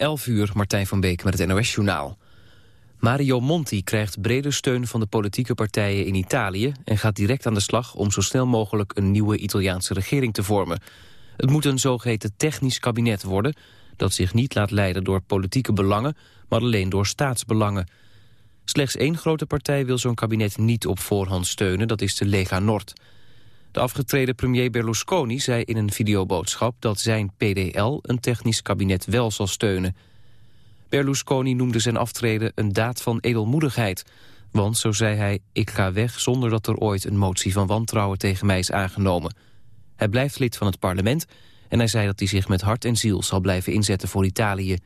11 uur, Martijn van Beek met het NOS-journaal. Mario Monti krijgt brede steun van de politieke partijen in Italië... en gaat direct aan de slag om zo snel mogelijk een nieuwe Italiaanse regering te vormen. Het moet een zogeheten technisch kabinet worden... dat zich niet laat leiden door politieke belangen, maar alleen door staatsbelangen. Slechts één grote partij wil zo'n kabinet niet op voorhand steunen, dat is de Lega Nord... De afgetreden premier Berlusconi zei in een videoboodschap dat zijn PDL een technisch kabinet wel zal steunen. Berlusconi noemde zijn aftreden een daad van edelmoedigheid. Want, zo zei hij, ik ga weg zonder dat er ooit een motie van wantrouwen tegen mij is aangenomen. Hij blijft lid van het parlement en hij zei dat hij zich met hart en ziel zal blijven inzetten voor Italië.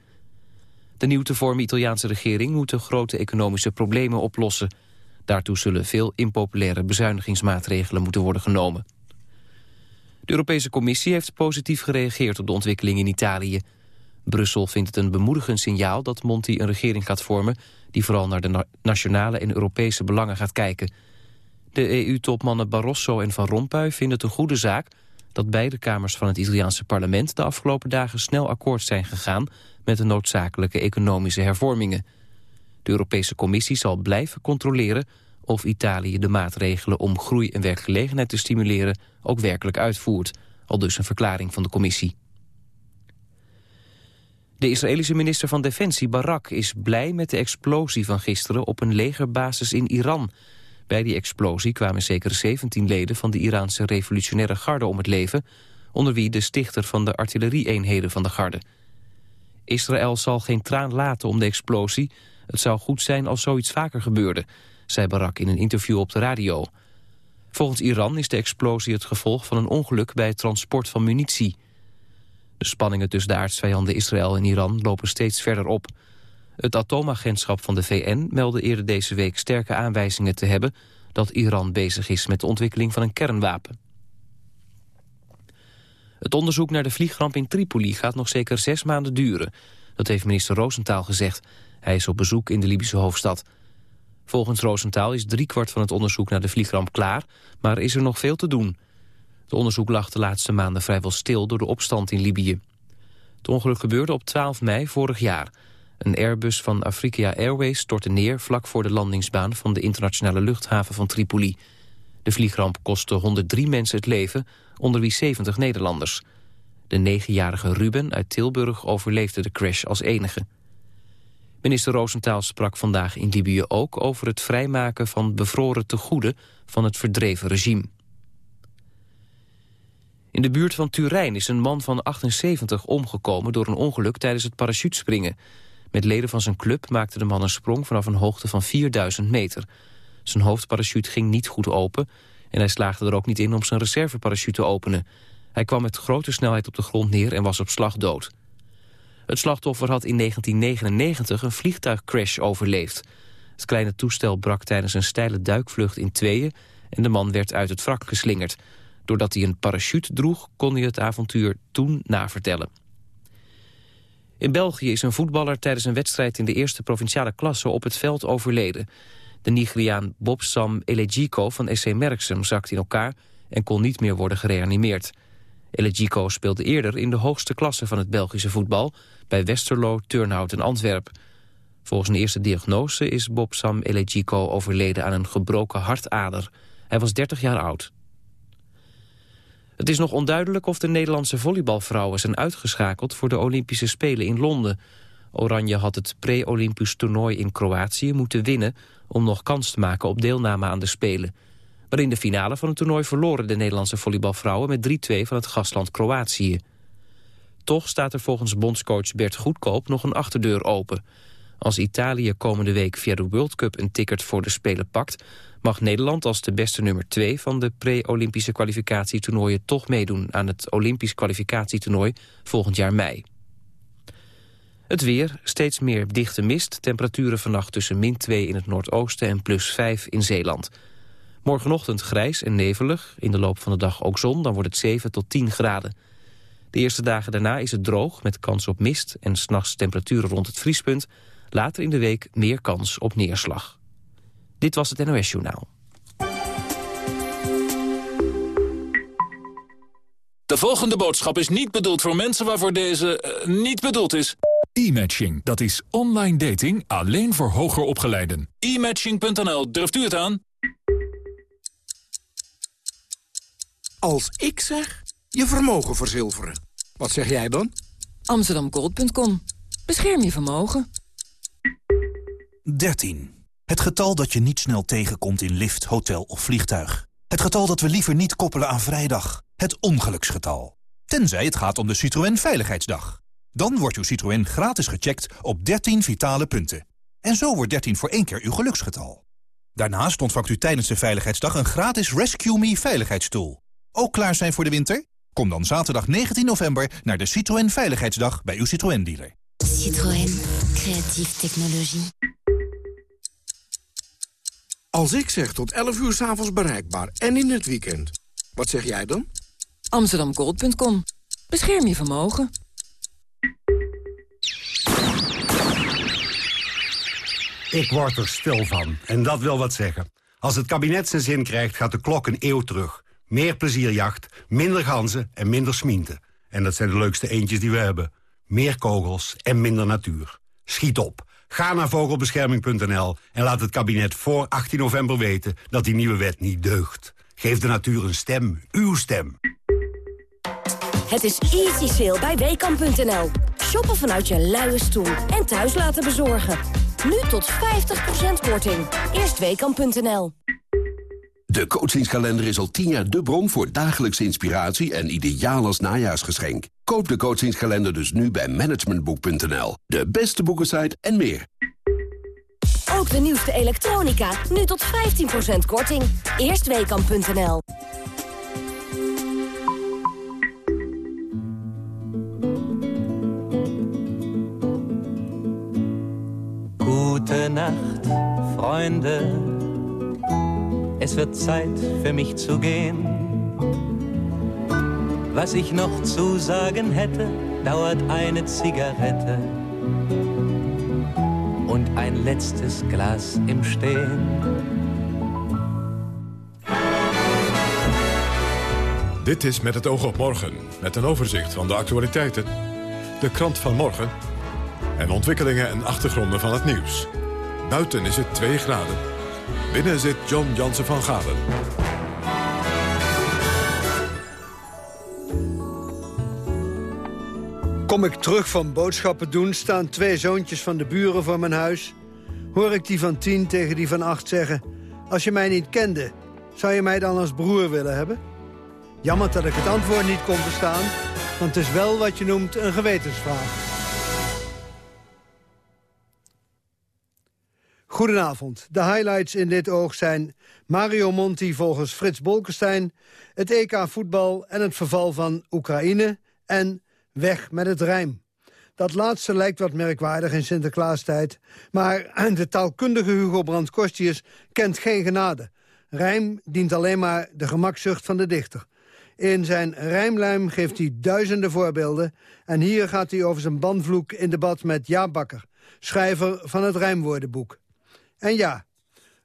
De nieuw te vormen Italiaanse regering moet de grote economische problemen oplossen. Daartoe zullen veel impopulaire bezuinigingsmaatregelen moeten worden genomen. De Europese Commissie heeft positief gereageerd op de ontwikkeling in Italië. Brussel vindt het een bemoedigend signaal dat Monti een regering gaat vormen... die vooral naar de nationale en Europese belangen gaat kijken. De EU-topmannen Barroso en Van Rompuy vinden het een goede zaak... dat beide kamers van het Italiaanse parlement de afgelopen dagen snel akkoord zijn gegaan... met de noodzakelijke economische hervormingen. De Europese Commissie zal blijven controleren of Italië de maatregelen om groei en werkgelegenheid te stimuleren ook werkelijk uitvoert. Al dus een verklaring van de commissie. De Israëlische minister van Defensie Barak is blij met de explosie van gisteren op een legerbasis in Iran. Bij die explosie kwamen zeker 17 leden van de Iraanse revolutionaire garde om het leven, onder wie de stichter van de artillerieeenheden van de garde. Israël zal geen traan laten om de explosie. Het zou goed zijn als zoiets vaker gebeurde, zei Barak in een interview op de radio. Volgens Iran is de explosie het gevolg van een ongeluk bij het transport van munitie. De spanningen tussen de aardsvijanden Israël en Iran lopen steeds verder op. Het atoomagentschap van de VN meldde eerder deze week sterke aanwijzingen te hebben dat Iran bezig is met de ontwikkeling van een kernwapen. Het onderzoek naar de vliegramp in Tripoli gaat nog zeker zes maanden duren. Dat heeft minister Roosentaal gezegd. Hij is op bezoek in de Libische hoofdstad. Volgens Roosentaal is driekwart van het onderzoek naar de vliegramp klaar... maar is er nog veel te doen. Het onderzoek lag de laatste maanden vrijwel stil door de opstand in Libië. Het ongeluk gebeurde op 12 mei vorig jaar. Een Airbus van Afrika Airways stortte neer vlak voor de landingsbaan... van de internationale luchthaven van Tripoli. De vliegramp kostte 103 mensen het leven, onder wie 70 Nederlanders. De negenjarige Ruben uit Tilburg overleefde de crash als enige. Minister Roosentaal sprak vandaag in Libië ook over het vrijmaken van bevroren tegoeden van het verdreven regime. In de buurt van Turijn is een man van 78 omgekomen door een ongeluk tijdens het parachutespringen. Met leden van zijn club maakte de man een sprong vanaf een hoogte van 4000 meter. Zijn hoofdparachute ging niet goed open en hij slaagde er ook niet in om zijn reserveparachute te openen. Hij kwam met grote snelheid op de grond neer en was op slag dood. Het slachtoffer had in 1999 een vliegtuigcrash overleefd. Het kleine toestel brak tijdens een steile duikvlucht in tweeën... en de man werd uit het wrak geslingerd. Doordat hij een parachute droeg, kon hij het avontuur toen navertellen. In België is een voetballer tijdens een wedstrijd in de eerste provinciale klasse op het veld overleden. De Nigeriaan Bob Sam Elejiko van SC Merksem zakte in elkaar en kon niet meer worden gereanimeerd. Elejiko speelde eerder in de hoogste klasse van het Belgische voetbal... bij Westerlo, Turnhout en Antwerp. Volgens een eerste diagnose is Bob Sam Elejiko overleden aan een gebroken hartader. Hij was 30 jaar oud. Het is nog onduidelijk of de Nederlandse volleybalvrouwen zijn uitgeschakeld... voor de Olympische Spelen in Londen. Oranje had het pre-Olympisch toernooi in Kroatië moeten winnen... om nog kans te maken op deelname aan de Spelen... Maar in de finale van het toernooi verloren de Nederlandse volleybalvrouwen met 3-2 van het gastland Kroatië. Toch staat er volgens bondscoach Bert Goedkoop nog een achterdeur open. Als Italië komende week via de World Cup een ticket voor de Spelen pakt... mag Nederland als de beste nummer 2 van de pre-Olympische kwalificatietoernooien... toch meedoen aan het Olympisch kwalificatietoernooi volgend jaar mei. Het weer, steeds meer dichte mist, temperaturen vannacht tussen min 2 in het noordoosten en plus 5 in Zeeland... Morgenochtend grijs en nevelig. In de loop van de dag ook zon, dan wordt het 7 tot 10 graden. De eerste dagen daarna is het droog met kans op mist... en s'nachts temperaturen rond het vriespunt. Later in de week meer kans op neerslag. Dit was het NOS Journaal. De volgende boodschap is niet bedoeld voor mensen waarvoor deze uh, niet bedoeld is. E-matching, dat is online dating alleen voor hoger opgeleiden. E-matching.nl, durft u het aan? Als ik zeg, je vermogen verzilveren. Wat zeg jij dan? Amsterdamgold.com. Bescherm je vermogen. 13. Het getal dat je niet snel tegenkomt in lift, hotel of vliegtuig. Het getal dat we liever niet koppelen aan vrijdag. Het ongeluksgetal. Tenzij het gaat om de Citroën Veiligheidsdag. Dan wordt uw Citroën gratis gecheckt op 13 vitale punten. En zo wordt 13 voor één keer uw geluksgetal. Daarnaast ontvangt u tijdens de Veiligheidsdag een gratis Rescue Me veiligheidsstoel. Ook klaar zijn voor de winter? Kom dan zaterdag 19 november naar de Citroën Veiligheidsdag bij uw Citroën-dealer. Citroën. Creatieve technologie. Als ik zeg tot 11 uur s'avonds bereikbaar en in het weekend. Wat zeg jij dan? Amsterdamgold.com. Bescherm je vermogen. Ik word er stil van. En dat wil wat zeggen. Als het kabinet zijn zin krijgt, gaat de klok een eeuw terug. Meer plezierjacht, minder ganzen en minder smienten. En dat zijn de leukste eendjes die we hebben. Meer kogels en minder natuur. Schiet op. Ga naar vogelbescherming.nl en laat het kabinet voor 18 november weten dat die nieuwe wet niet deugt. Geef de natuur een stem, uw stem. Het is easy sale bij Weekamp.nl. Shoppen vanuit je luie stoel en thuis laten bezorgen. Nu tot 50% korting. Eerst Weekamp.nl. De coachingskalender is al tien jaar de bron voor dagelijkse inspiratie en ideaal als najaarsgeschenk. Koop de coachingskalender dus nu bij managementboek.nl. De beste boekensite en meer. Ook de nieuwste elektronica, nu tot 15% korting. Eerstweekam.nl Gute Nacht, Freunde. Es wird Zeit für mich zu gehen. Was ich noch zu sagen hätte, dauert eine Zigarette und ein letztes Glas im Stehen. Dit is Met het oog op morgen, met een overzicht van de actualiteiten, de krant van morgen en ontwikkelingen en achtergronden van het nieuws. Buiten is het 2 graden. Binnen zit John Jansen van Galen. Kom ik terug van boodschappen doen, staan twee zoontjes van de buren voor mijn huis. Hoor ik die van tien tegen die van acht zeggen... als je mij niet kende, zou je mij dan als broer willen hebben? Jammer dat ik het antwoord niet kon verstaan... want het is wel wat je noemt een gewetensvraag. Goedenavond. De highlights in dit oog zijn Mario Monti volgens Frits Bolkestein... het EK voetbal en het verval van Oekraïne... en weg met het rijm. Dat laatste lijkt wat merkwaardig in Sinterklaastijd... maar de taalkundige Hugo Brandt Kostius kent geen genade. Rijm dient alleen maar de gemakzucht van de dichter. In zijn rijmluim geeft hij duizenden voorbeelden... en hier gaat hij over zijn bandvloek in debat met Jaap Bakker... schrijver van het rijmwoordenboek. En ja,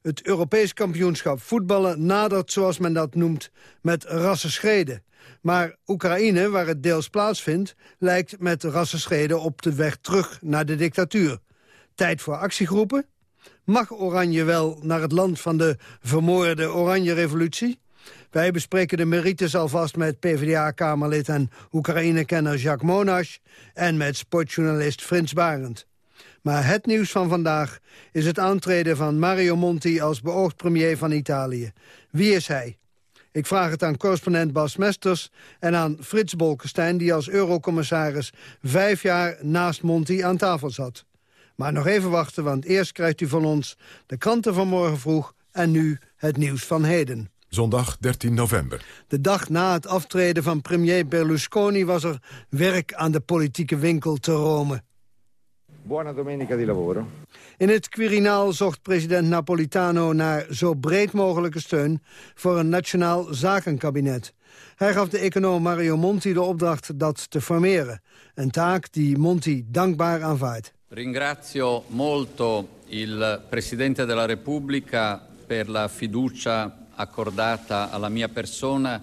het Europees kampioenschap voetballen nadert, zoals men dat noemt, met rassenschreden. Maar Oekraïne, waar het deels plaatsvindt, lijkt met rassenschreden op de weg terug naar de dictatuur. Tijd voor actiegroepen? Mag Oranje wel naar het land van de vermoorde Oranje-revolutie? Wij bespreken de merites alvast met PvdA-kamerlid en Oekraïne-kenner Jacques Monash... en met sportjournalist Frits Barend. Maar het nieuws van vandaag is het aantreden van Mario Monti als beoogd premier van Italië. Wie is hij? Ik vraag het aan correspondent Bas Mesters en aan Frits Bolkestein... die als eurocommissaris vijf jaar naast Monti aan tafel zat. Maar nog even wachten, want eerst krijgt u van ons de kranten van morgen vroeg... en nu het nieuws van heden. Zondag 13 november. De dag na het aftreden van premier Berlusconi was er werk aan de politieke winkel te Rome. Buona domenica di lavoro. In het Quirinaal zocht president Napolitano naar zo breed mogelijke steun voor een nationaal zakenkabinet. Hij gaf de econoom Mario Monti de opdracht dat te formeren. Een taak die Monti dankbaar aanvaardt. Ringrazio molto il Presidente della Repubblica per la fiducia accordata alla mia persona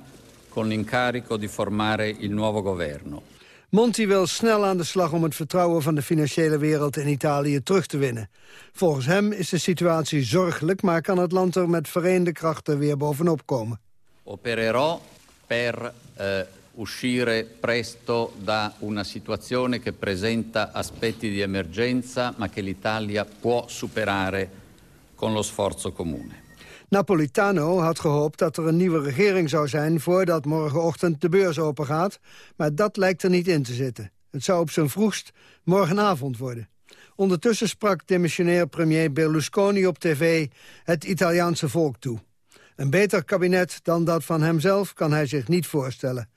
con l'incarico di formare il nuovo governo. Monti wil snel aan de slag om het vertrouwen van de financiële wereld in Italië terug te winnen. Volgens hem is de situatie zorgelijk, maar kan het land er met vereende krachten weer bovenop komen. Opererò per eh, uscire presto da una situazione che presenta aspetti di emergenza, ma che l'Italia può superare con lo sforzo comune. Napolitano had gehoopt dat er een nieuwe regering zou zijn... voordat morgenochtend de beurs opengaat, maar dat lijkt er niet in te zitten. Het zou op zijn vroegst morgenavond worden. Ondertussen sprak demissionair premier Berlusconi op tv het Italiaanse volk toe. Een beter kabinet dan dat van hemzelf kan hij zich niet voorstellen.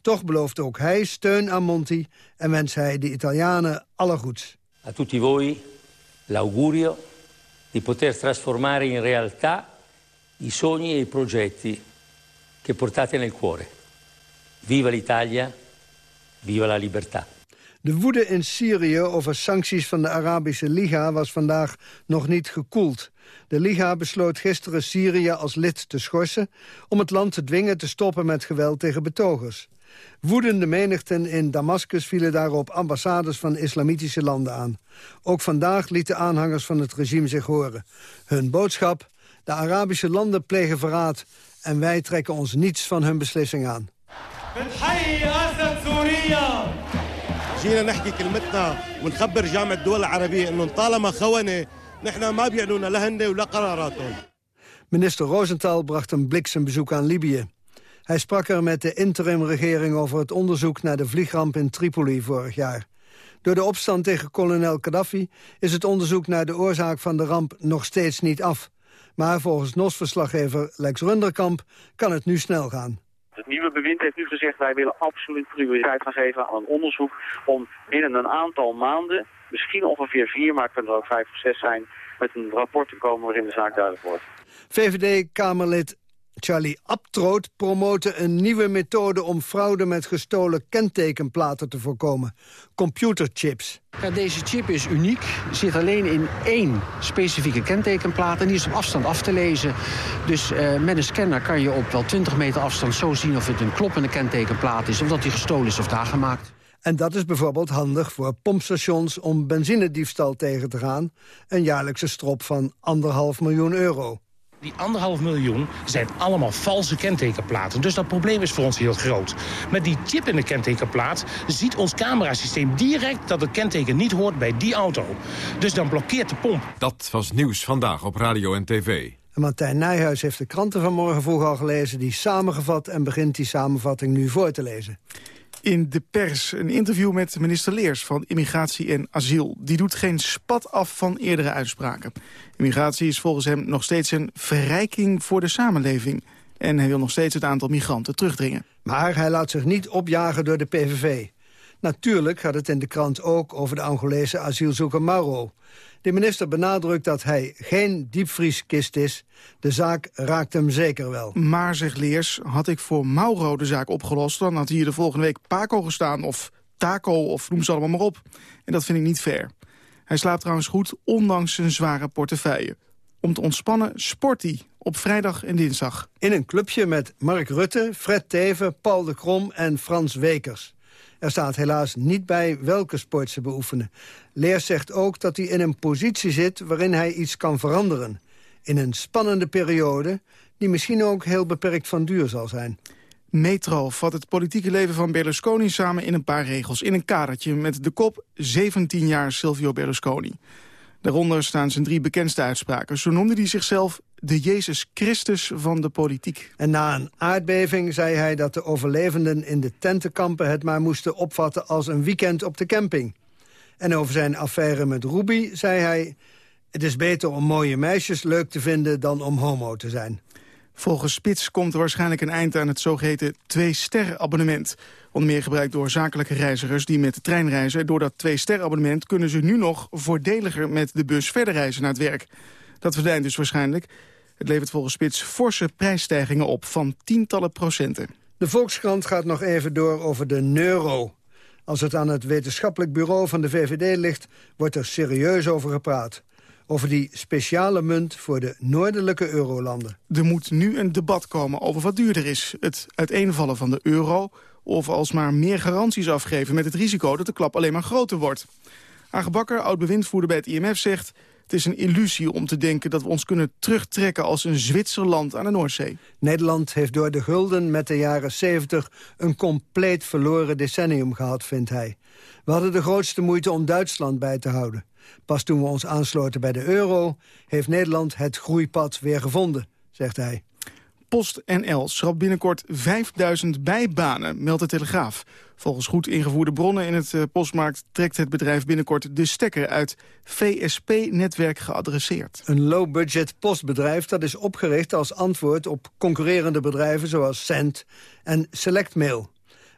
Toch belooft ook hij steun aan Monti en wens hij de Italianen alle goeds. A tutti voi l'augurio di poter trasformare in realtà i sogni e i progetti che portate nel cuore. Viva l'Italia, viva la libertà. De woede in Syrië over sancties van de Arabische Liga was vandaag nog niet gekoeld. De Liga besloot gisteren Syrië als lid te schorsen... om het land te dwingen te stoppen met geweld tegen betogers. Woedende menigten in Damascus vielen daarop ambassades van islamitische landen aan. Ook vandaag lieten aanhangers van het regime zich horen. Hun boodschap, de Arabische landen plegen verraad... en wij trekken ons niets van hun beslissing aan. جينا نحكي كلمتنا ونخبر جامعة الدول العربية انه طالما خونة نحن ما بيعنونا لا هن ولا قراراتهم. Minister Rosenthal bracht een bliksembezoek aan Libië. Hij sprak er met de interimregering over het onderzoek naar de vliegramp in Tripoli vorig jaar. Door de opstand tegen kolonel Gaddafi is het onderzoek naar de oorzaak van de ramp nog steeds niet af. Maar volgens NOS-verslaggever Lex Runderkamp kan het nu snel gaan. Het nieuwe bewind heeft nu gezegd wij willen absoluut prioriteit gaan geven aan een onderzoek om binnen een aantal maanden, misschien ongeveer vier, maar het kunnen er ook vijf of zes zijn, met een rapport te komen waarin de zaak duidelijk wordt. VVD-Kamerlid Charlie Abtroot promote een nieuwe methode om fraude met gestolen kentekenplaten te voorkomen. Computerchips. Ja, deze chip is uniek, zit alleen in één specifieke kentekenplaat... en die is op afstand af te lezen. Dus uh, met een scanner kan je op wel 20 meter afstand zo zien... of het een kloppende kentekenplaat is, of dat die gestolen is of nagemaakt. En dat is bijvoorbeeld handig voor pompstations om benzinediefstal tegen te gaan. Een jaarlijkse strop van anderhalf miljoen euro. Die anderhalf miljoen zijn allemaal valse kentekenplaten. Dus dat probleem is voor ons heel groot. Met die chip in de kentekenplaat ziet ons camerasysteem direct... dat het kenteken niet hoort bij die auto. Dus dan blokkeert de pomp. Dat was nieuws vandaag op radio en tv. En Martijn Nijhuis heeft de kranten van morgen vroeg al gelezen... die samengevat en begint die samenvatting nu voor te lezen in de pers een interview met minister Leers van Immigratie en Asiel. Die doet geen spat af van eerdere uitspraken. Immigratie is volgens hem nog steeds een verrijking voor de samenleving. En hij wil nog steeds het aantal migranten terugdringen. Maar hij laat zich niet opjagen door de PVV. Natuurlijk gaat het in de krant ook over de Angolese asielzoeker Mauro. De minister benadrukt dat hij geen diepvrieskist is. De zaak raakt hem zeker wel. Maar, zegt Leers, had ik voor Mauro de zaak opgelost... dan had hier de volgende week Paco gestaan of Taco of noem ze allemaal maar op. En dat vind ik niet fair. Hij slaapt trouwens goed, ondanks zijn zware portefeuille. Om te ontspannen sport hij op vrijdag en dinsdag. In een clubje met Mark Rutte, Fred Teven, Paul de Krom en Frans Wekers. Er staat helaas niet bij welke sport ze beoefenen. Leers zegt ook dat hij in een positie zit waarin hij iets kan veranderen. In een spannende periode die misschien ook heel beperkt van duur zal zijn. Metro vat het politieke leven van Berlusconi samen in een paar regels. In een kadertje met de kop 17 jaar Silvio Berlusconi. Daaronder staan zijn drie bekendste uitspraken. Zo noemde hij zichzelf de Jezus Christus van de politiek. En na een aardbeving zei hij dat de overlevenden in de tentenkampen... het maar moesten opvatten als een weekend op de camping. En over zijn affaire met Ruby zei hij... het is beter om mooie meisjes leuk te vinden dan om homo te zijn. Volgens Spits komt er waarschijnlijk een eind aan het zogeheten twee-ster-abonnement. Onder meer gebruikt door zakelijke reizigers die met de trein reizen. Door dat twee-ster-abonnement kunnen ze nu nog voordeliger met de bus verder reizen naar het werk. Dat verdwijnt dus waarschijnlijk. Het levert volgens Spits forse prijsstijgingen op van tientallen procenten. De Volkskrant gaat nog even door over de neuro. Als het aan het wetenschappelijk bureau van de VVD ligt, wordt er serieus over gepraat. over die speciale munt voor de noordelijke eurolanden. Er moet nu een debat komen over wat duurder is. Het uiteenvallen van de euro of alsmaar meer garanties afgeven... met het risico dat de klap alleen maar groter wordt. Age Bakker, oud-bewindvoerder bij het IMF, zegt... Het is een illusie om te denken dat we ons kunnen terugtrekken als een Zwitserland aan de Noordzee. Nederland heeft door de gulden met de jaren 70 een compleet verloren decennium gehad, vindt hij. We hadden de grootste moeite om Duitsland bij te houden. Pas toen we ons aansloten bij de euro heeft Nederland het groeipad weer gevonden, zegt hij. PostNL schrapt binnenkort 5000 bijbanen, meldt de Telegraaf. Volgens goed ingevoerde bronnen in het uh, postmarkt trekt het bedrijf binnenkort de stekker uit VSP-netwerk geadresseerd. Een low-budget postbedrijf dat is opgericht als antwoord op concurrerende bedrijven zoals Cent en SelectMail.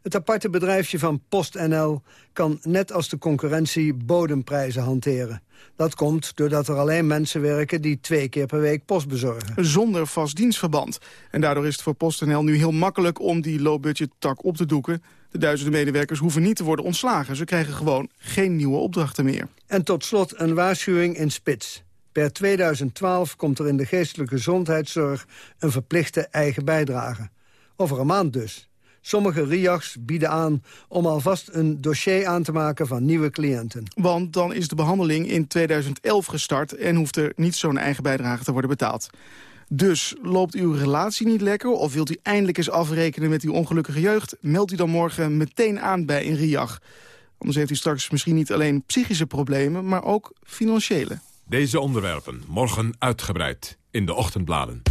Het aparte bedrijfje van PostNL kan net als de concurrentie bodemprijzen hanteren. Dat komt doordat er alleen mensen werken die twee keer per week post bezorgen. Zonder vast dienstverband. En daardoor is het voor PostNL nu heel makkelijk om die low-budget tak op te doeken. De duizenden medewerkers hoeven niet te worden ontslagen. Ze krijgen gewoon geen nieuwe opdrachten meer. En tot slot een waarschuwing in spits. Per 2012 komt er in de geestelijke gezondheidszorg een verplichte eigen bijdrage. Over een maand dus. Sommige RIAGs bieden aan om alvast een dossier aan te maken van nieuwe cliënten. Want dan is de behandeling in 2011 gestart... en hoeft er niet zo'n eigen bijdrage te worden betaald. Dus loopt uw relatie niet lekker of wilt u eindelijk eens afrekenen met uw ongelukkige jeugd... meldt u dan morgen meteen aan bij een RIAG. Anders heeft u straks misschien niet alleen psychische problemen, maar ook financiële. Deze onderwerpen morgen uitgebreid in de ochtendbladen.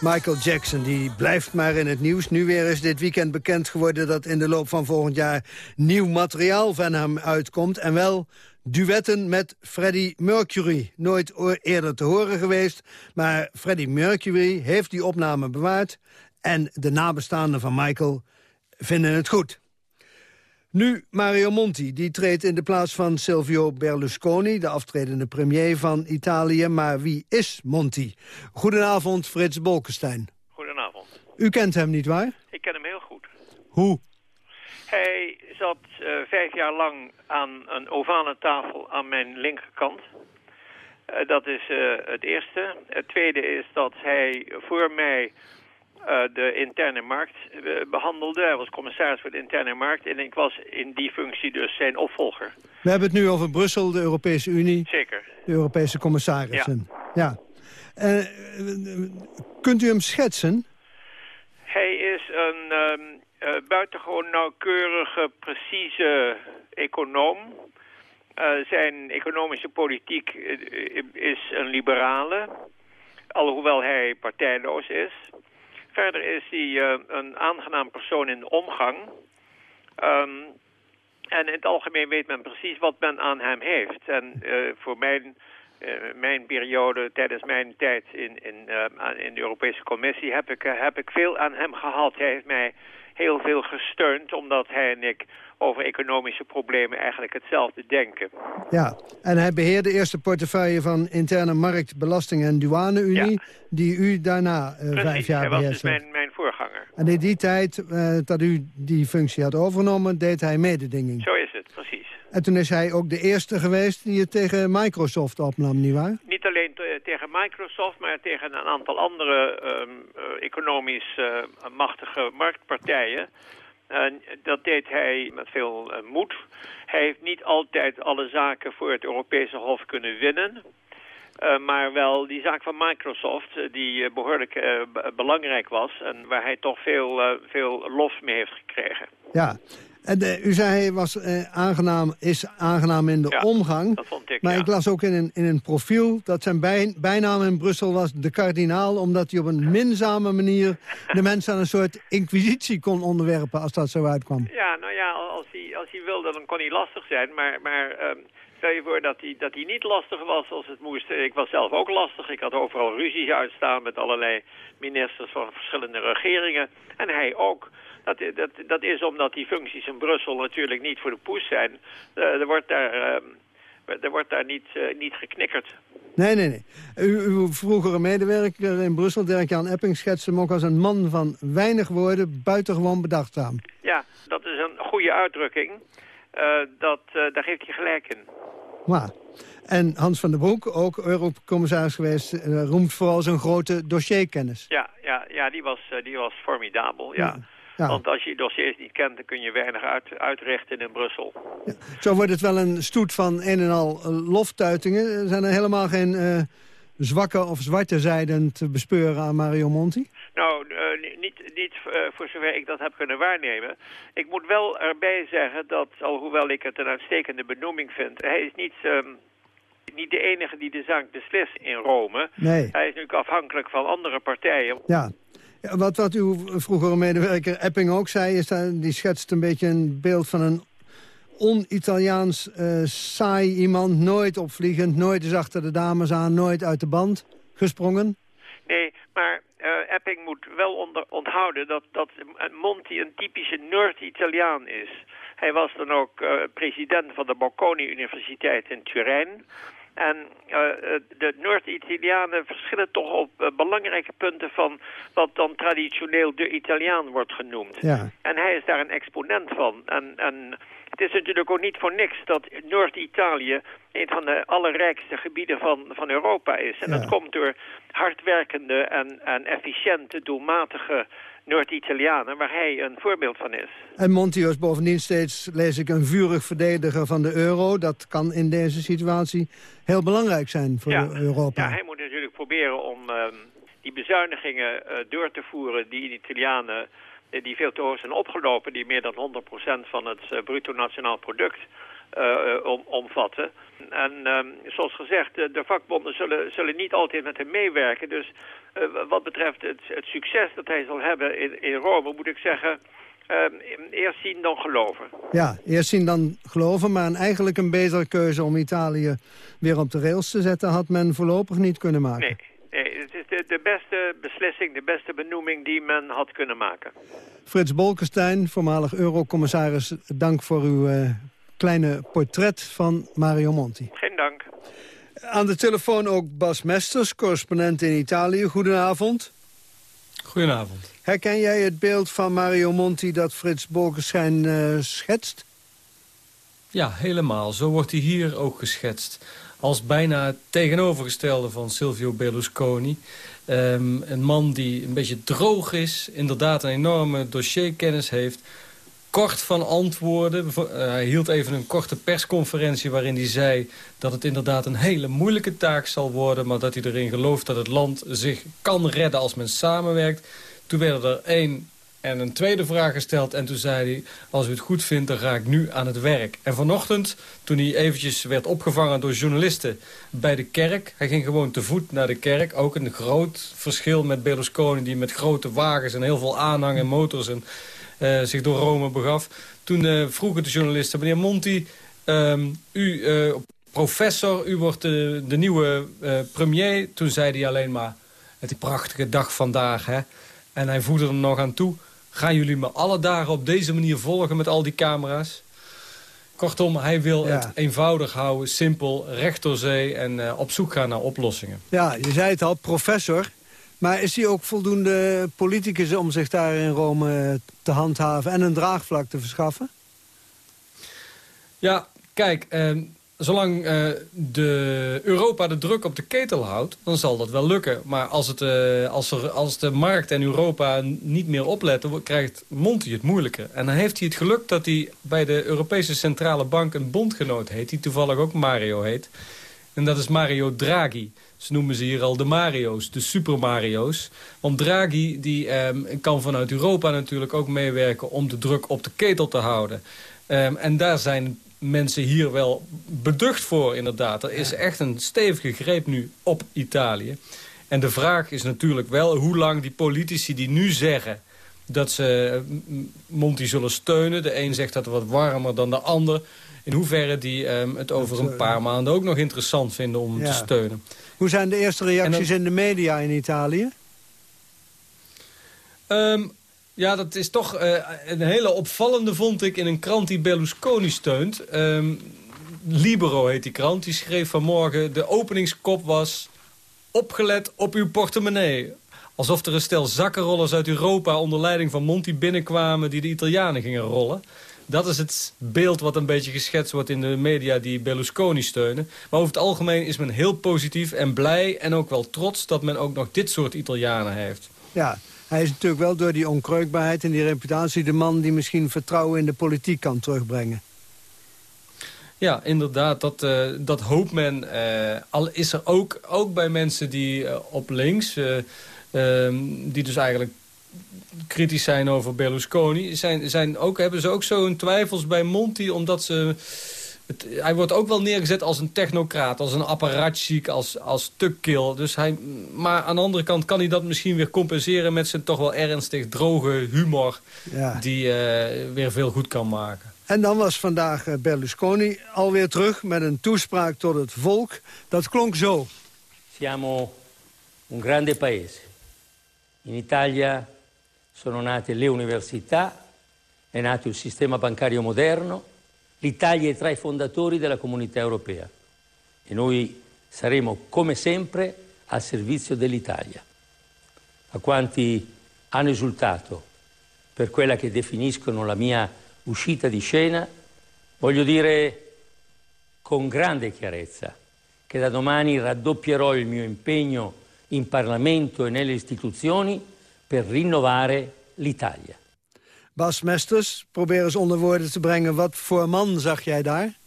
Michael Jackson die blijft maar in het nieuws. Nu weer is dit weekend bekend geworden dat in de loop van volgend jaar nieuw materiaal van hem uitkomt. En wel duetten met Freddie Mercury. Nooit eerder te horen geweest, maar Freddie Mercury heeft die opname bewaard. En de nabestaanden van Michael vinden het goed. Nu Mario Monti, die treedt in de plaats van Silvio Berlusconi... de aftredende premier van Italië. Maar wie is Monti? Goedenavond, Frits Bolkestein. Goedenavond. U kent hem, niet waar? Ik ken hem heel goed. Hoe? Hij zat uh, vijf jaar lang aan een ovale tafel aan mijn linkerkant. Uh, dat is uh, het eerste. Het tweede is dat hij voor mij de interne markt uh, behandelde. Hij was commissaris voor de interne markt en ik was in die functie dus zijn opvolger. We hebben het nu over Brussel, de Europese Unie. Zeker. De Europese commissarissen. Ja. ja. Uh, kunt u hem schetsen? Hij is een um, buitengewoon nauwkeurige, precieze econoom. zijn economische politiek is een liberale, alhoewel hij partijloos is. Verder is hij uh, een aangenaam persoon in de omgang. Um, en in het algemeen weet men precies wat men aan hem heeft. En uh, voor mijn, uh, mijn periode, tijdens mijn tijd in, in, in de Europese Commissie... Heb ik, heb ik veel aan hem gehad. Hij heeft mij heel veel gesteund, omdat hij en ik over economische problemen eigenlijk hetzelfde denken. Ja, en hij beheerde de eerste portefeuille van interne markt, belasting en douane-unie... Ja. die u daarna uh, vijf jaar beheerste. was dus mijn, mijn voorganger. En in die tijd uh, dat u die functie had overgenomen, deed hij mededinging. Zo is het, precies. En toen is hij ook de eerste geweest die het tegen Microsoft opnam, nietwaar? Niet alleen tegen Microsoft, maar tegen een aantal andere um, uh, economisch machtige marktpartijen... En dat deed hij met veel uh, moed. Hij heeft niet altijd alle zaken voor het Europese Hof kunnen winnen. Uh, maar wel die zaak van Microsoft, die behoorlijk belangrijk was... en waar hij toch veel, veel lof mee heeft gekregen. Ja, en u zei hij was aangenaam, is aangenaam in de ja, omgang. dat vond ik, Maar ja. ik las ook in een, in een profiel dat zijn bij, bijnaam in Brussel was de kardinaal... omdat hij op een minzame manier de mensen aan een soort inquisitie kon onderwerpen... als dat zo uitkwam. Ja, nou ja, als hij, als hij wilde, dan kon hij lastig zijn. Maar, maar um, stel je voor dat hij, dat hij niet lastig was als het moest. Ik was zelf ook lastig. Ik had overal ruzies uitstaan met allerlei ministers van verschillende regeringen. En hij ook. Dat, dat, dat is omdat die functies in Brussel natuurlijk niet voor de poes zijn. Uh, er wordt daar, uh, er wordt daar niet, uh, niet geknikkerd. Nee, nee, nee. U, uw vroegere medewerker in Brussel, Dirk-Jan Epping, schetste hem ook als een man van weinig woorden, buitengewoon bedachtzaam. Ja, dat is een goede uitdrukking. dat, daar geeft hij gelijk in. Maar. En Hans van der Broek, ook Eurocommissaris geweest, roemt vooral zijn grote dossierkennis. Ja, ja, ja die, was, die was formidabel, ja. ja. Ja. Want als je dossiers niet kent, dan kun je weinig uit, uitrichten in Brussel. Ja. Zo wordt het wel een stoet van een en al loftuitingen. Zijn er helemaal geen uh, zwakke of zwarte zijden te bespeuren aan Mario Monti? Nou, uh, niet, niet uh, voor zover ik dat heb kunnen waarnemen. Ik moet wel erbij zeggen dat, alhoewel ik het een uitstekende benoeming vind... hij is niet... Um, niet de enige die de zaak beslist in Rome. Nee. Hij is natuurlijk afhankelijk van andere partijen. Ja. Wat, wat uw vroegere medewerker Epping ook zei... is dat die schetst een beetje een beeld van een on-Italiaans uh, saai iemand. Nooit opvliegend, nooit eens achter de dames aan, nooit uit de band gesprongen. Nee, maar uh, Epping moet wel onder, onthouden dat, dat Monti een typische Noord-Italiaan is. Hij was dan ook uh, president van de Bocconi Universiteit in Turijn... En uh, de Noord-Italianen verschillen toch op uh, belangrijke punten van wat dan traditioneel de Italiaan wordt genoemd. Ja. En hij is daar een exponent van. En, en het is natuurlijk ook niet voor niks dat Noord-Italië een van de allerrijkste gebieden van, van Europa is. En Ja. dat komt door hardwerkende en, en efficiënte, doelmatige Noord-Italianen, waar hij een voorbeeld van is. En Monti was bovendien steeds, lees ik, een vurig verdediger van de euro. Dat kan in deze situatie heel belangrijk zijn voor Ja. Europa. Ja, hij moet natuurlijk proberen om ehm, die bezuinigingen eh, door te voeren die de Italianen, eh, die veel te hoog zijn opgelopen, die meer dan 100% van het eh, bruto nationaal product om, omvatten. En ehm, zoals gezegd, de vakbonden zullen, zullen niet altijd met hem meewerken. Dus wat betreft het, het, succes dat hij zal hebben in, in Rome, moet ik zeggen... Ehm, eerst zien dan geloven. Ja, eerst zien dan geloven, maar eigenlijk een betere keuze om Italië weer op de rails te zetten had men voorlopig niet kunnen maken. Nee, nee het is de, de beste beslissing, de beste benoeming die men had kunnen maken. Frits Bolkestein, voormalig eurocommissaris, dank voor uw uh, kleine portret van Mario Monti. Geen dank. Aan de telefoon ook Bas Mesters, correspondent in Italië. Goedenavond. Goedenavond. Herken jij het beeld van Mario Monti dat Frits Bolkestein uh, schetst? Ja, helemaal. Zo wordt hij hier ook geschetst. Als bijna het tegenovergestelde van Silvio Berlusconi. Um, een man die een beetje droog is, inderdaad een enorme dossierkennis heeft kort van antwoorden. Uh, hij hield even een korte persconferentie waarin hij zei... dat het inderdaad een hele moeilijke taak zal worden... maar dat hij erin gelooft dat het land zich kan redden als men samenwerkt. Toen werden er één en een tweede vraag gesteld. En toen zei hij, als u het goed vindt, dan ga ik nu aan het werk. En vanochtend, toen hij eventjes werd opgevangen door journalisten bij de kerk... hij ging gewoon te voet naar de kerk. Ook een groot verschil met Berlusconi... die met grote wagens en heel veel aanhang en motors... En, zich door Rome begaf. Toen uh, vroegen de journalisten, meneer Monti... Um, u, uh, professor, u wordt de, de nieuwe premier. Toen zei hij alleen maar, het is een prachtige dag vandaag, hè... En hij voegde er nog aan toe... gaan jullie me alle dagen op deze manier volgen met al die camera's? Kortom, hij wil het eenvoudig houden, simpel, recht door zee... en uh, op zoek gaan naar oplossingen. Ja, je zei het al, professor. Maar is hij ook voldoende politicus om zich daar in Rome te handhaven... en een draagvlak te verschaffen? Ja, kijk, eh, zolang uh, de Europa de druk op de ketel houdt, dan zal dat wel lukken. Maar als, het, uh, als, er, als de markt en Europa niet meer opletten, krijgt Monti het moeilijker. En dan heeft hij het geluk dat hij bij de Europese Centrale Bank een bondgenoot heet, die toevallig ook Mario heet. En dat is Mario Draghi. Ze noemen ze hier al de Mario's, de Super Mario's. Want Draghi die, um, kan vanuit Europa natuurlijk ook meewerken om de druk op de ketel te houden. Um, en daar zijn mensen hier wel beducht voor, inderdaad. Er is echt een stevige greep nu op Italië. En de vraag is natuurlijk wel hoe lang die politici die nu zeggen... dat ze eh, Monti zullen steunen. De een zegt dat het wat warmer dan de ander. In hoeverre die um, het over een paar maanden ook nog interessant vinden om ja. te steunen. Hoe zijn de eerste reacties dan... in de media in Italië? Um, ja, dat is toch uh, een hele opvallende, vond ik, in een krant die Berlusconi steunt. Um, Libero heet die krant. Die schreef vanmorgen, de openingskop was... opgelet op uw portemonnee. Alsof er een stel zakkenrollers uit Europa onder leiding van Monti binnenkwamen... die de Italianen gingen rollen. Dat is het beeld wat een beetje geschetst wordt in de media die Berlusconi steunen. Maar over het algemeen is men heel positief en blij en ook wel trots... dat men ook nog dit soort Italianen heeft. Ja, hij is natuurlijk wel door die onkreukbaarheid en die reputatie... de man die misschien vertrouwen in de politiek kan terugbrengen. Ja, inderdaad, dat, uh, dat hoopt men. Uh, al is er ook, ook bij mensen die uh, op links... Um, die dus eigenlijk kritisch zijn over Berlusconi... Zijn, zijn ook, hebben ze ook zo'n twijfels bij Monti... omdat ze het, hij wordt ook wel neergezet als een technocraat, als een apparatchic, als, als tukkill. Dus hij, maar aan de andere kant kan hij dat misschien weer compenseren met zijn toch wel ernstig droge humor. Ja. Die uh, weer veel goed kan maken. En dan was vandaag eh, Berlusconi alweer terug met een toespraak tot het volk. Dat klonk zo. Siamo un grande paese. In Italia sono nate le università, è nato il sistema bancario moderno, L'Italia è tra i fondatori della comunità europea e noi saremo come sempre al servizio dell'Italia. A quanti hanno esultato per quella che definiscono la mia uscita di scena, voglio dire con grande chiarezza che da domani raddoppierò il mio impegno in Parlamento e nelle istituzioni per rinnovare l'Italia. Bas Mesters, probeer eens onder woorden te brengen. Wat voor man zag jij daar?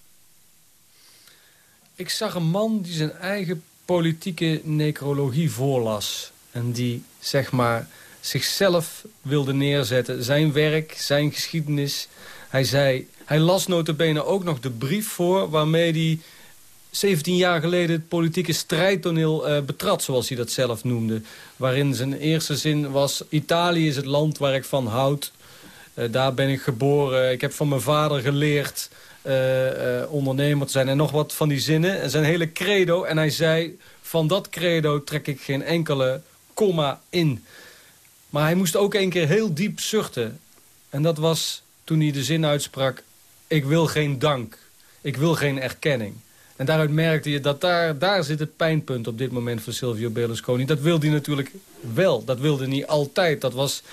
Ik zag een man die zijn eigen politieke necrologie voorlas. En die, zeg maar, zichzelf wilde neerzetten. Zijn werk, zijn geschiedenis. Hij zei, Hij las notabene ook nog de brief voor waarmee hij 17 jaar geleden het politieke strijdtoneel uh, betrad, zoals hij dat zelf noemde. Waarin zijn eerste zin was, Italië is het land waar ik van houd. Uh, daar ben ik geboren. Ik heb van mijn vader geleerd uh, ondernemer te zijn. En nog wat van die zinnen. En zijn hele credo. En hij zei, van dat credo trek ik geen enkele komma in. Maar hij moest ook een keer heel diep zuchten. En dat was toen hij de zin uitsprak... ik wil geen dank. Ik wil geen erkenning. En daaruit merkte je dat daar, daar zit het pijnpunt op dit moment voor Silvio Berlusconi. Dat wilde hij natuurlijk wel. Dat wilde hij niet altijd. Dat was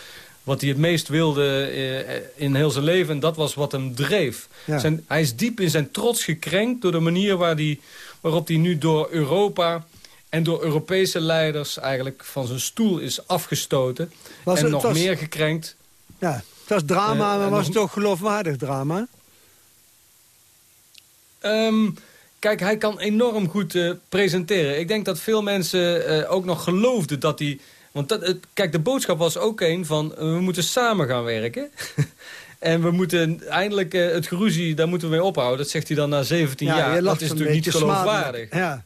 wat hij het meest wilde eh, in heel zijn leven. En dat was wat hem dreef. Zijn, hij is diep in zijn trots gekrenkt door de manier waar die, waarop hij nu door Europa en door Europese leiders eigenlijk van zijn stoel is afgestoten. en nog meer gekrenkt. Ja, het was drama, uh, maar was het toch geloofwaardig drama? Um, kijk, hij kan enorm goed uh, presenteren. Ik denk dat veel mensen uh, ook nog geloofden dat hij... Want dat, kijk, de boodschap was ook een van... we moeten samen gaan werken. en we moeten eindelijk het geruzie, daar moeten we mee ophouden. Dat zegt hij dan na 17 ja, jaar. Dat is natuurlijk niet geloofwaardig. Ja.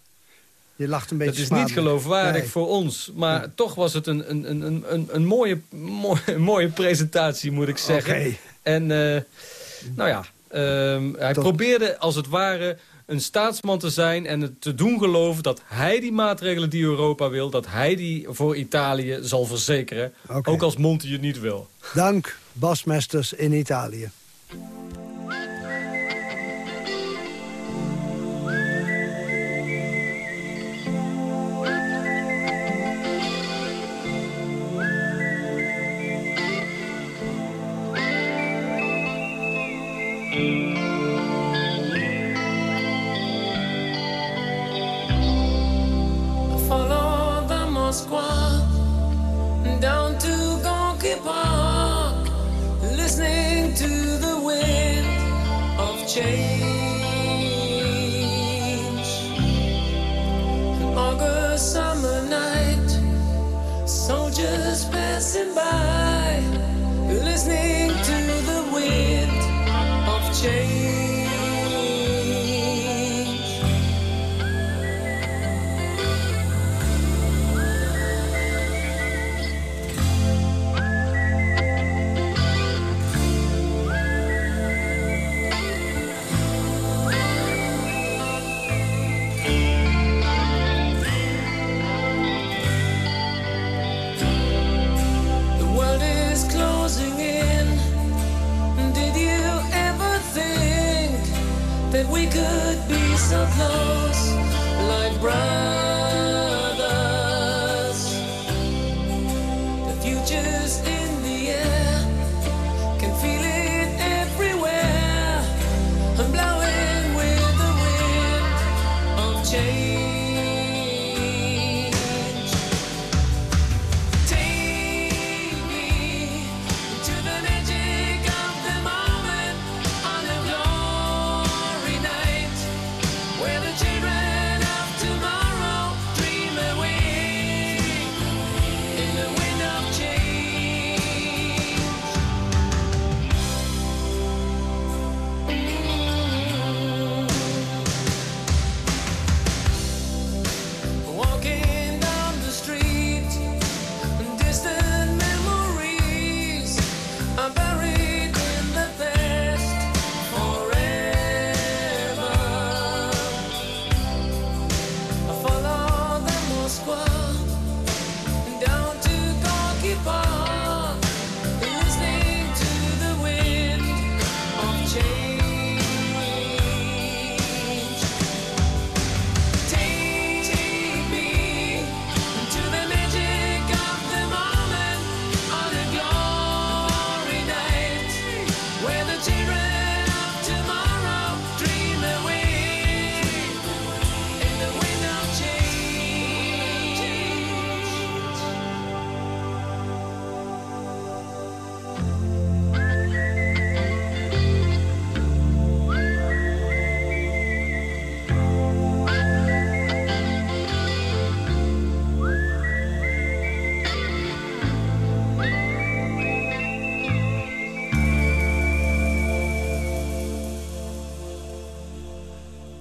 Je lacht een beetje Dat is niet geloofwaardig voor ons. Maar toch was het een, een, een, een, een mooie, mooie, mooie presentatie, moet ik zeggen. Okay. En nou ja, uh, hij probeerde als het ware een staatsman te zijn en te doen geloven dat hij die maatregelen die Europa wil... dat hij die voor Italië zal verzekeren. Okay. Ook als Monti het niet wil. Dank, Bas Mesters in Italië.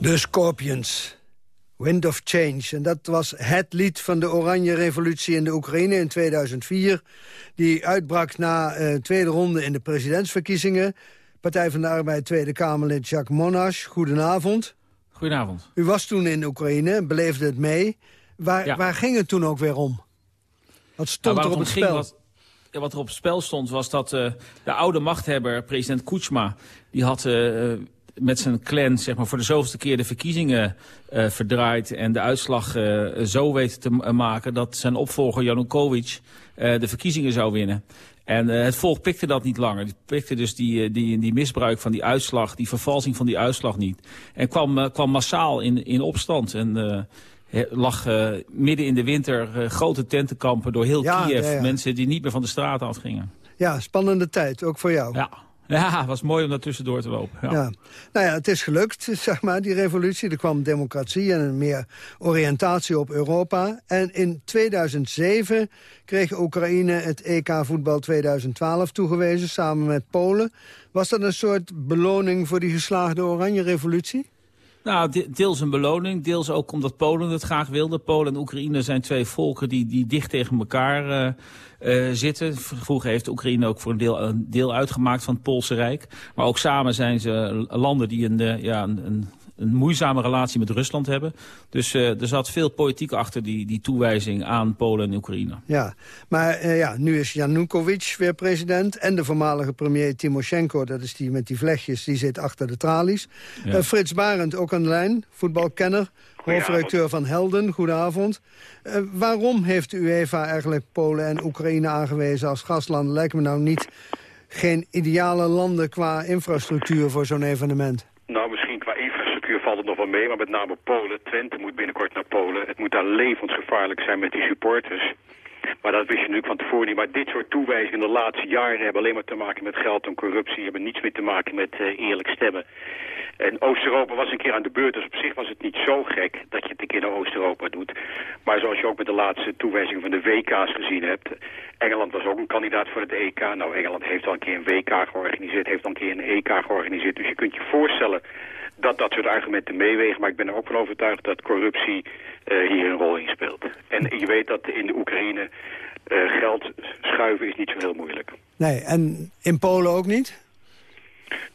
De Scorpions. Wind of Change. En dat was het lied van de Oranje Revolutie in de Oekraïne in 2004. Die uitbrak na uh, tweede ronde in de presidentsverkiezingen. Partij van de Arbeid Tweede Kamerlid Jacques Monash. Goedenavond. Goedenavond. U was toen in Oekraïne beleefde het mee. Waar, Ja. waar ging het toen ook weer om? Wat stond Nou, er op het spel? wat er op het spel stond was dat eh, de oude machthebber, president Kuchma... die had eh, met zijn clan zeg maar, voor de zoveelste keer de verkiezingen eh, verdraaid... en de uitslag eh, zo weten te m- maken dat zijn opvolger Janukovic eh, de verkiezingen zou winnen. En eh, het volk pikte dat niet langer. Die pikte dus die, eh, die, die misbruik van die uitslag, die vervalsing van die uitslag niet. En kwam, eh, kwam massaal in, in opstand. En eh, lag eh, midden in de winter eh, grote tentenkampen door heel Ja, Kiev. ja, ja. Mensen die niet meer van de straat afgingen. Ja, spannende tijd, ook voor jou. Ja, ja was mooi om daar tussendoor te lopen. Ja. Ja. Nou ja, het is gelukt, zeg maar, die revolutie. Er kwam democratie en een meer oriëntatie op Europa. En in 2007 kreeg Oekraïne het EK voetbal 2012 toegewezen, samen met Polen. Was dat een soort beloning voor die geslaagde oranje revolutie? Nou, de- deels een beloning, deels ook omdat Polen het graag wilde. Polen en Oekraïne zijn twee volken die, die dicht tegen elkaar eh, zitten. Vroeger heeft Oekraïne ook voor een deel, een deel uitgemaakt van het Poolse Rijk. Maar ook samen zijn ze landen die een, eh, ja, een, een, een moeizame relatie met Rusland hebben. Dus eh, er zat veel politiek achter die, die toewijzing aan Polen en Oekraïne. Ja, maar eh, ja, nu is Yanukovych weer president... en de voormalige premier Timoshenko, dat is die met die vlechtjes... die zit achter de tralies. Ja. Eh, Frits Barend, ook aan de lijn, voetbalkenner... hoofdredacteur van Helden, goedenavond. Eh, waarom heeft de UEFA eigenlijk Polen en Oekraïne aangewezen als gastlanden? Lijken me nou niet geen ideale landen qua infrastructuur voor zo'n evenement. Nou, misschien qua infrastructuur valt het nog wel mee, maar met name Polen. Twente moet binnenkort naar Polen. Het moet daar levensgevaarlijk zijn met die supporters. Maar dat wist je natuurlijk van tevoren niet. Maar dit soort toewijzingen de laatste jaren hebben alleen maar te maken met geld en corruptie. Hebben niets meer te maken met eh, eerlijk stemmen. En Oost-Europa was een keer aan de beurt, dus op zich was het niet zo gek dat je het een keer naar Oost-Europa doet. Maar zoals je ook met de laatste toewijzingen van de WK's gezien hebt. Engeland was ook een kandidaat voor het EK. Nou, Engeland heeft al een keer een WK georganiseerd, heeft al een keer een EK georganiseerd. Dus je kunt je voorstellen dat dat soort argumenten meewegen. Maar ik ben er ook van overtuigd dat corruptie eh, hier een rol in speelt. En je weet dat in de Oekraïne eh, geld schuiven is niet zo heel moeilijk. Nee, en in Polen ook niet?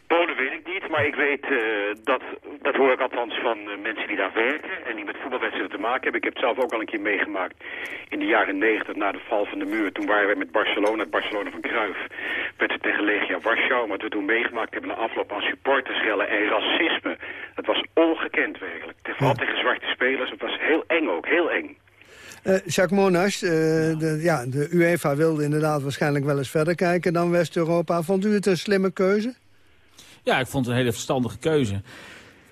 Polen weet ik niet, maar ik weet eh, dat, dat hoor ik althans van eh, mensen die daar werken en die met voetbalwedstrijden te maken hebben. Ik heb het zelf ook al een keer meegemaakt in de jaren negentig na de val van de muur. Toen waren wij met Barcelona, het Barcelona van Cruijff, werd het tegen Legia Warschau. Maar wat we toen meegemaakt hebben na afloop aan supporterschellen en racisme, dat was ongekend werkelijk. Vooral tegen zwarte spelers, het was heel eng ook, heel eng. Eh, Jacques Monash, eh, de, ja, de UEFA wilde inderdaad waarschijnlijk wel eens verder kijken dan West-Europa. Vond u het een slimme keuze? Ja, ik vond het een hele verstandige keuze.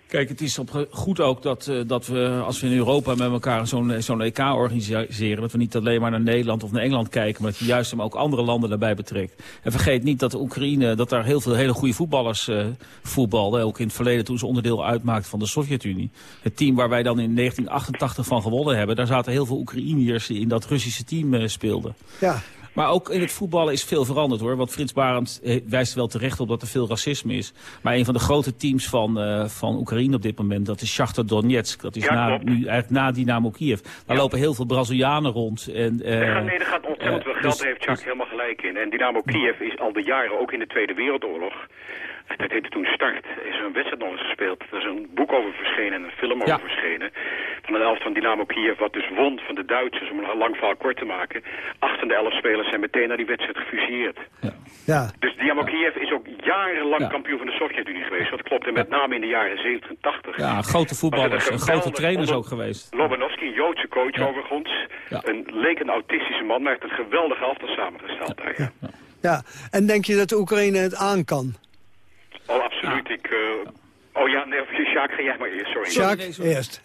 Kijk, het is op, goed ook dat, eh, dat we, als we in Europa met elkaar zo'n zo'n EK organiseren... dat we niet alleen maar naar Nederland of naar Engeland kijken... maar dat je juist hem ook andere landen daarbij betrekt. En vergeet niet dat de Oekraïne, dat daar heel veel hele goede voetballers eh voetbalden. Ook in het verleden toen ze onderdeel uitmaakten van de Sovjet-Unie. Het team waar wij dan in 1988 van gewonnen hebben... daar zaten heel veel Oekraïniërs die in dat Russische team eh, speelden. Ja. Maar ook in het voetballen is veel veranderd hoor. Want Frits Barend eh, wijst wel terecht op dat er veel racisme is. Maar een van de grote teams van, eh, van Oekraïne op dit moment, dat is Shakhtar Donetsk. Dat is Ja, na, nu eigenlijk na Dynamo Kiev. Daar lopen heel veel Brazilianen rond. En, eh, Er gaat, nee, er gaat ontzettend veel geld, dus- daar heeft Jacques helemaal gelijk in. En Dynamo Kiev is al de jaren, ook in de Tweede Wereldoorlog... Dat heette toen Start, is er een wedstrijd nog eens gespeeld. Er is een boek over verschenen en een film over Ja. verschenen. Van een elf van Dynamo Kiev, wat dus won van de Duitsers, om een lang verhaal kort te maken. Acht van de elf spelers zijn meteen naar die wedstrijd gefusieerd. Ja. Dus Dynamo Kiev is ook jarenlang Ja. kampioen van de Sovjet-Unie geweest. Dat klopt. En met name in de jaren 70 en 80. Ja, grote voetballers en grote trainers ook geweest. Lobanovsky, een Joodse coach overigens. Een, leek een autistische man, maar heeft een geweldige elftal samengesteld. Ja. Ja, en denk je dat de Oekraïne het aan kan? Oh, absoluut. Ik, eh, oh ja, ga jij maar eerst. Sorry. Eerst.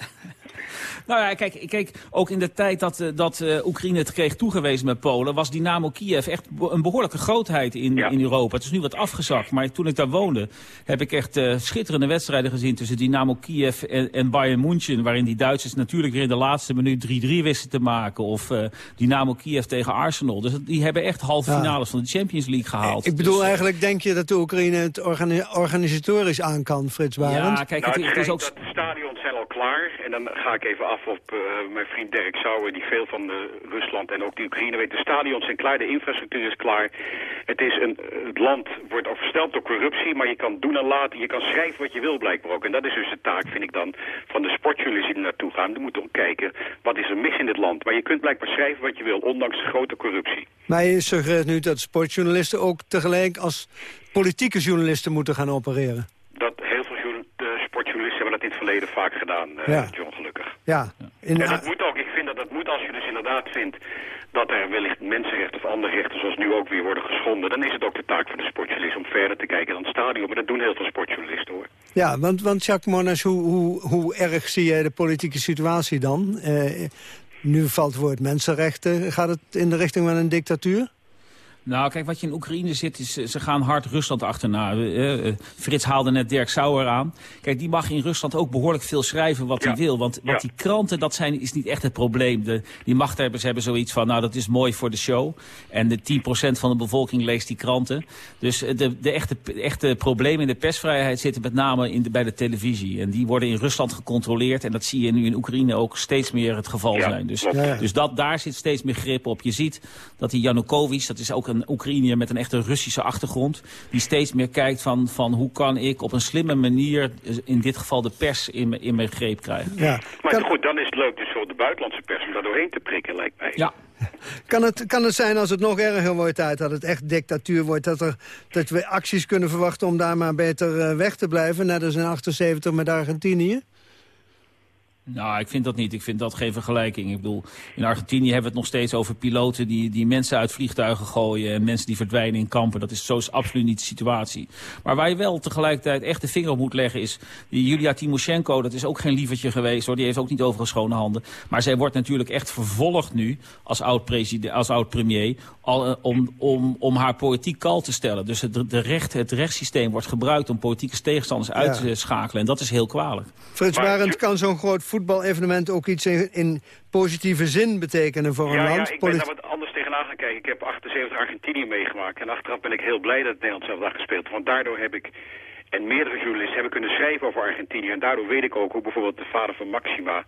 Nou ja, kijk, kijk ook in de tijd dat, eh, dat eh, Oekraïne het kreeg toegewezen met Polen... was Dynamo Kiev echt een behoorlijke grootheid in, in Europa. Het is nu wat afgezakt, maar toen ik daar woonde... heb ik echt eh, schitterende wedstrijden gezien tussen Dynamo Kiev en, en Bayern München... waarin die Duitsers natuurlijk weer in de laatste minuut 3-3 wisten te maken. Of eh, Dynamo Kiev tegen Arsenal. Dus die hebben echt halve Ja. finales van de Champions League gehaald. Ik bedoel Dus, eigenlijk, denk je dat de Oekraïne het organi- organisatorisch aan kan, Frits Barend? Ja, kijk, het, het is ook... stadions al klaar. En dan ga ik even af op eh, mijn vriend Dirk Sauer, die veel van eh, Rusland en ook de Oekraïne weet. De stadions zijn klaar, de infrastructuur is klaar. Het, is een, het land wordt oversteld door corruptie, maar je kan doen en laten. Je kan schrijven wat je wil blijkbaar ook. En dat is dus de taak, vind ik dan, van de sportjournalisten die er naartoe gaan. Die moeten kijken, wat is er mis in dit land? Maar je kunt blijkbaar schrijven wat je wil, ondanks de grote corruptie. Maar je suggereert nu dat sportjournalisten ook tegelijk als politieke journalisten moeten gaan opereren. Dat heel veel journa- eh, sportjournalisten hebben dat in het verleden vaak gedaan, eh, Ja. John, gelukkig. Ja, in, En dat moet ook, ik vind dat dat moet als je dus inderdaad vindt dat er wellicht mensenrechten of andere rechten zoals nu ook weer worden geschonden. Dan is het ook de taak van de sportjournalist om verder te kijken dan het stadion. Maar dat doen heel veel sportjournalisten hoor. ja want, want Jacques Monas, hoe, hoe, hoe erg zie jij de politieke situatie dan? Eh, nu valt het woord mensenrechten. Gaat het in de richting van een dictatuur? Nou, kijk, wat je in Oekraïne zit, is eh, ze gaan hard Rusland achterna. Eh, eh, Frits haalde net Dirk Sauer aan. Kijk, die mag in Rusland ook behoorlijk veel schrijven wat hij wil. Want, want die kranten, dat zijn, is niet echt het probleem. De, die machthebbers hebben zoiets van, nou, dat is mooi voor de show. En de 10% van de bevolking leest die kranten. Dus de, de echte, echte problemen in de persvrijheid zitten met name in de, bij de televisie. En die worden in Rusland gecontroleerd. En dat zie je nu in Oekraïne ook steeds meer het geval zijn. Dus, dus dat, daar zit steeds meer grip op. Je ziet dat die Janukovic, dat is ook een Oekraïner met een echte Russische achtergrond... die steeds meer kijkt van, van hoe kan ik op een slimme manier... eh, in dit geval de pers in, me- in mijn greep krijgen. Ja. Maar goed, dan is het leuk dus voor de buitenlandse pers om daar doorheen te prikken, lijkt mij. Ja. Kan het, kan het zijn als het nog erger wordt uit, dat het echt dictatuur wordt... dat, er, dat we acties kunnen verwachten om daar maar beter eh, weg te blijven... net als in 78 met Argentinië? Nou, ik vind dat niet. Ik vind dat geen vergelijking. Ik bedoel, in Argentinië hebben we het nog steeds over piloten die, die mensen uit vliegtuigen gooien en mensen die verdwijnen in kampen. Dat is zo is absoluut niet de situatie. Maar waar je wel tegelijkertijd echt de vinger op moet leggen is, die Julia Timoshenko, dat is ook geen lievertje geweest hoor. Die heeft ook niet over schone handen. Maar zij wordt natuurlijk echt vervolgd nu als oud-premier, al, eh, om, om, om haar politiek kal te stellen. Dus het, de recht, het rechtssysteem wordt gebruikt om politieke tegenstanders uit Ja. te schakelen. En dat is heel kwalijk. Frits Barend, kan zo'n groot voetbalevenement ook iets in, in positieve zin betekenen voor een Ja, ja, land? ik ben daar wat anders tegenaan gaan kijken. Ik heb 78 Argentinië meegemaakt. En achteraf ben ik heel blij dat het Nederland zelf daar gespeeld. Want daardoor heb ik en meerdere journalisten hebben kunnen schrijven over Argentinië. En daardoor weet ik ook hoe bijvoorbeeld de vader van Maxima...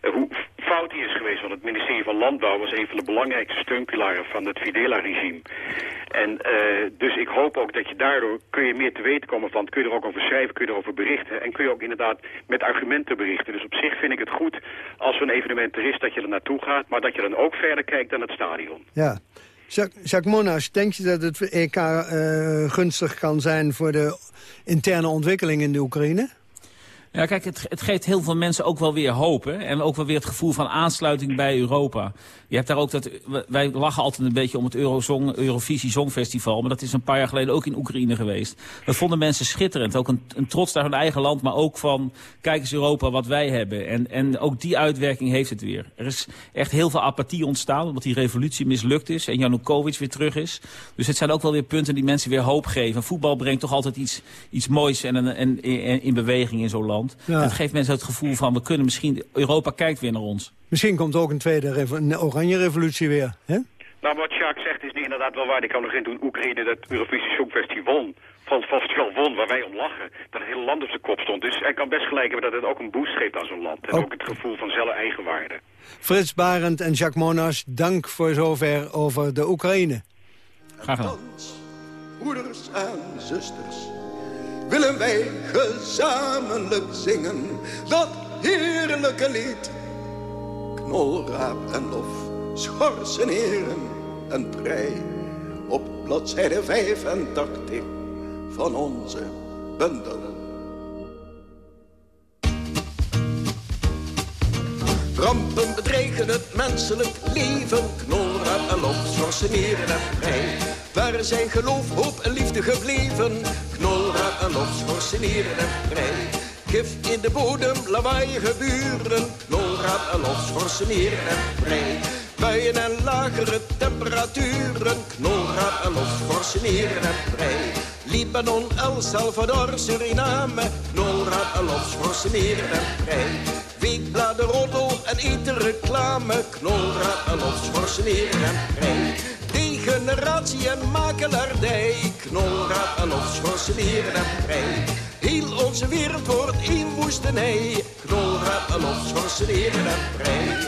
eh, hoe fout hij is geweest. Want het ministerie van Landbouw was een van de belangrijkste steunpilaren van het Fidela-regime. En eh, dus ik hoop ook dat je daardoor kun je meer te weten komen van... kun je er ook over schrijven, kun je erover berichten... en kun je ook inderdaad met argumenten berichten. Dus op zich vind ik het goed als een evenement er is dat je er naartoe gaat... maar dat je dan ook verder kijkt dan het stadion. Ja. Jacques, Jacques Monas, denk je dat het EK eh, gunstig kan zijn... voor de interne ontwikkeling in de Oekraïne? Ja, kijk, het, het geeft heel veel mensen ook wel weer hoop. En ook wel weer het gevoel van aansluiting bij Europa. Je hebt daar ook dat... Wij lachen altijd een beetje om het Eurovisie Songfestival. Maar dat is een paar jaar geleden ook in Oekraïne geweest. Dat vonden mensen schitterend. Ook een, een trots naar hun eigen land. Maar ook van, kijk eens Europa wat wij hebben. En, en ook die uitwerking heeft het weer. Er is echt heel veel apathie ontstaan. Omdat die revolutie mislukt is. En Janukovic weer terug is. Dus het zijn ook wel weer punten die mensen weer hoop geven. Voetbal brengt toch altijd iets, iets moois en, en, en, in beweging in zo'n land. Ja. Het geeft mensen het gevoel van, we kunnen misschien... Europa kijkt weer naar ons. Misschien komt ook een tweede een oranje revolutie weer. Hè? Nou, wat Jacques zegt is niet inderdaad wel waar. Ik kan nog in toen Oekraïne dat Eurovisie Songfestival won. Van het festival won, waar wij om lachen. Dat het hele land op zijn kop stond. Dus hij kan best gelijk hebben dat het ook een boost geeft aan zo'n land. En Ook- ook het gevoel van zelf eigenwaarde. Frits Barend en Jacques Monas, dank voor zover over de Oekraïne. Graag gedaan. Broeders en zusters, willen wij gezamenlijk zingen dat heerlijke lied. Knolraap en lof, schorsen heren en prei, op bladzijde 85 van onze bundel. Rampen bedreigen het menselijk leven, knolraad en lof, schorsen en prei. Waar zijn geloof, hoop en liefde gebleven, knolraad en lof, schorsen en prei. Gif in de bodem, lawaaiige buren, knolraad en lof, schorsen heren en prei. Buien en lagere temperaturen, knolraad en lof, schorsen heren en prei. Libanon, El Salvador, Suriname, lof, schorsen heren en prei. Weekbladen, roddel en eten reclame, knolraad en lof, schorsen heren en prei. Degeneratie en makelaardij, knolraad en heren en prei. Heel onze wereld wordt één woestenij. Knolrap en lof, schorseneren en prei.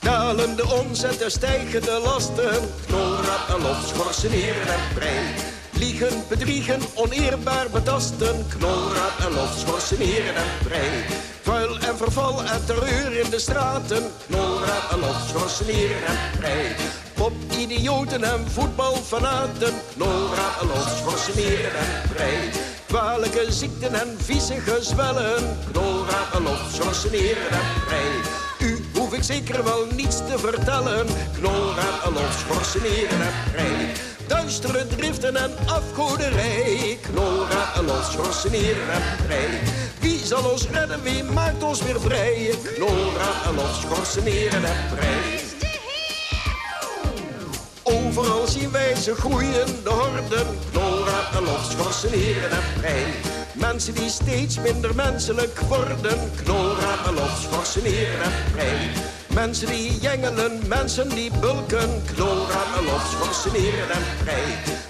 Dalende omzet en stijgende lasten. Knolrap en schorseneren en prei. Liegen, bedriegen, oneerbaar betasten. Knolrap en lof, schorseneren en prei. Vuil en verval en terreur in de straten. Knolrap en lof, en prei. Pop, idioten en voetbalfanaten. Knolrap en lof, schorseneren en prei. Kwalijke ziekten en vieze gezwellen. Knolrap en lof, schorseneren en. U hoef ik zeker wel niets te vertellen. Knolraad en schorseneren en prei. Duistere driften en afgoderij. Knolraad en los, schorseneren en prei. Wie zal ons redden, wie maakt ons weer vrij? Knolraad en los, schorseneren en prei. Overal zien wij ze groeien, de horden. Knolraad en los, schorseneren en prei. Mensen die steeds minder menselijk worden. Knolraad en los, schorseneren en prei. Mensen die jengelen, mensen die bulken. Knolraad en los, schorseneren en prei.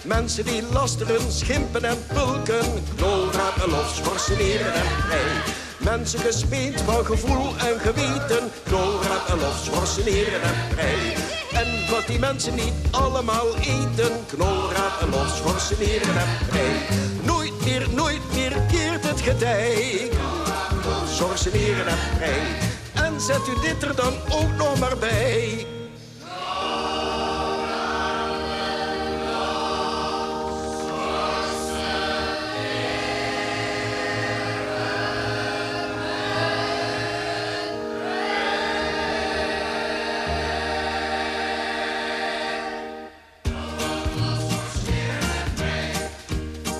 Mensen die lasteren, schimpen en pulken. Los, schorseneren en prei. Mensen gespeend van gevoel en geweten. Knolraad en los, schorseneren en prei. En wat die mensen niet allemaal eten. Knolraad en los, schorseneren en prei. Nooit meer, nooit meer keert het getij. Schorseneren en prei. En zet u dit er dan ook nog maar bij.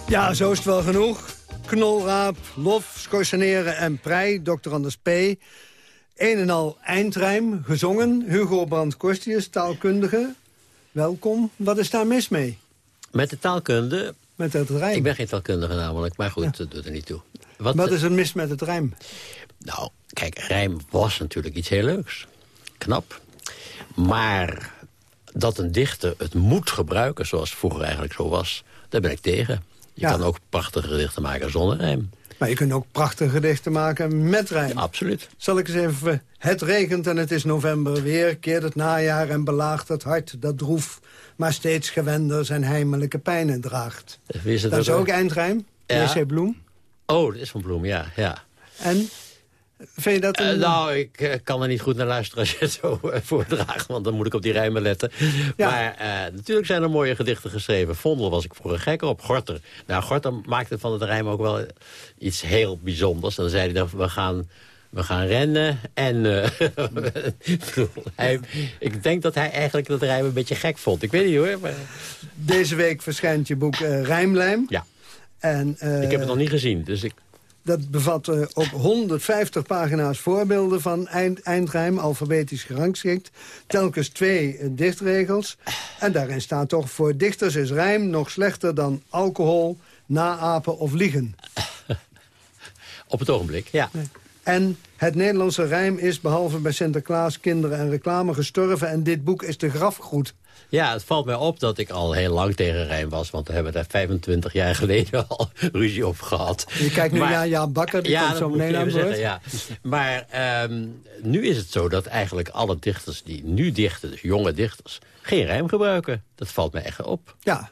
Ja, zo is het wel genoeg. Knolraap, lof, schorseneren en prei, Dr. Anders P. Een en al eindrijm, gezongen. Hugo Brandt Kostius, taalkundige. Welkom. Wat is daar mis mee? Met de taalkunde... Met het rijm. Ik ben geen taalkundige namelijk, maar goed, dat doet er niet toe. Wat, is er mis met het rijm? Nou, kijk, rijm was natuurlijk iets heel leuks. Knap. Maar dat een dichter het moet gebruiken, zoals het vroeger eigenlijk zo was... daar ben ik tegen. Je Ja. kan ook prachtige gedichten maken zonder rijm. Maar je kunt ook prachtige gedichten maken met rijm. absoluut. Zal ik eens even... Het regent en het is november weer, keert het najaar en belaagt het hart dat droef, maar steeds gewender zijn heimelijke pijnen draagt. Is Dat is ook eindrijm, Ja. Bloem. Oh, dat is van Bloem, ja. ja. En, vind je dat Eh, een... nou, ik eh, kan er niet goed naar luisteren als je het zo eh, voordraagt, want dan moet ik op die rijmen letten. Maar natuurlijk zijn er mooie gedichten geschreven. Vondel was ik vroeger gek op. Gorter. Nou, Gorter maakte van het rijm ook wel iets heel bijzonders. En dan zei hij dan, we gaan... We gaan rennen en... ik bedoel, hij, ik denk dat hij eigenlijk dat rijm een beetje gek vond. Ik weet niet hoor. Maar... Deze week verschijnt je boek Rijmlijm. Ja. En, Ik heb het nog niet gezien, dus ik... Dat bevat eh, op 150 pagina's voorbeelden van eind, eindrijm, alfabetisch gerangschikt. Telkens twee eh, dichtregels. En daarin staat toch, voor dichters is rijm nog slechter dan alcohol, naapen of liegen. Op het ogenblik, ja. En het Nederlandse rijm is, behalve bij Sinterklaas, kinderen en reclame, gestorven. En dit boek is de grafgoed. Ja, het valt mij op dat ik al heel lang tegen Rijn was. Want we hebben daar 25 jaar geleden al ruzie op gehad. Je kijkt nu Maar- naar Jaap Bakker, die ja, komt zo meteen aan zeggen, ja. Maar ehm, nu is het zo dat eigenlijk alle dichters die nu dichten, dus jonge dichters, geen rijm gebruiken. Dat valt mij echt op. Ja.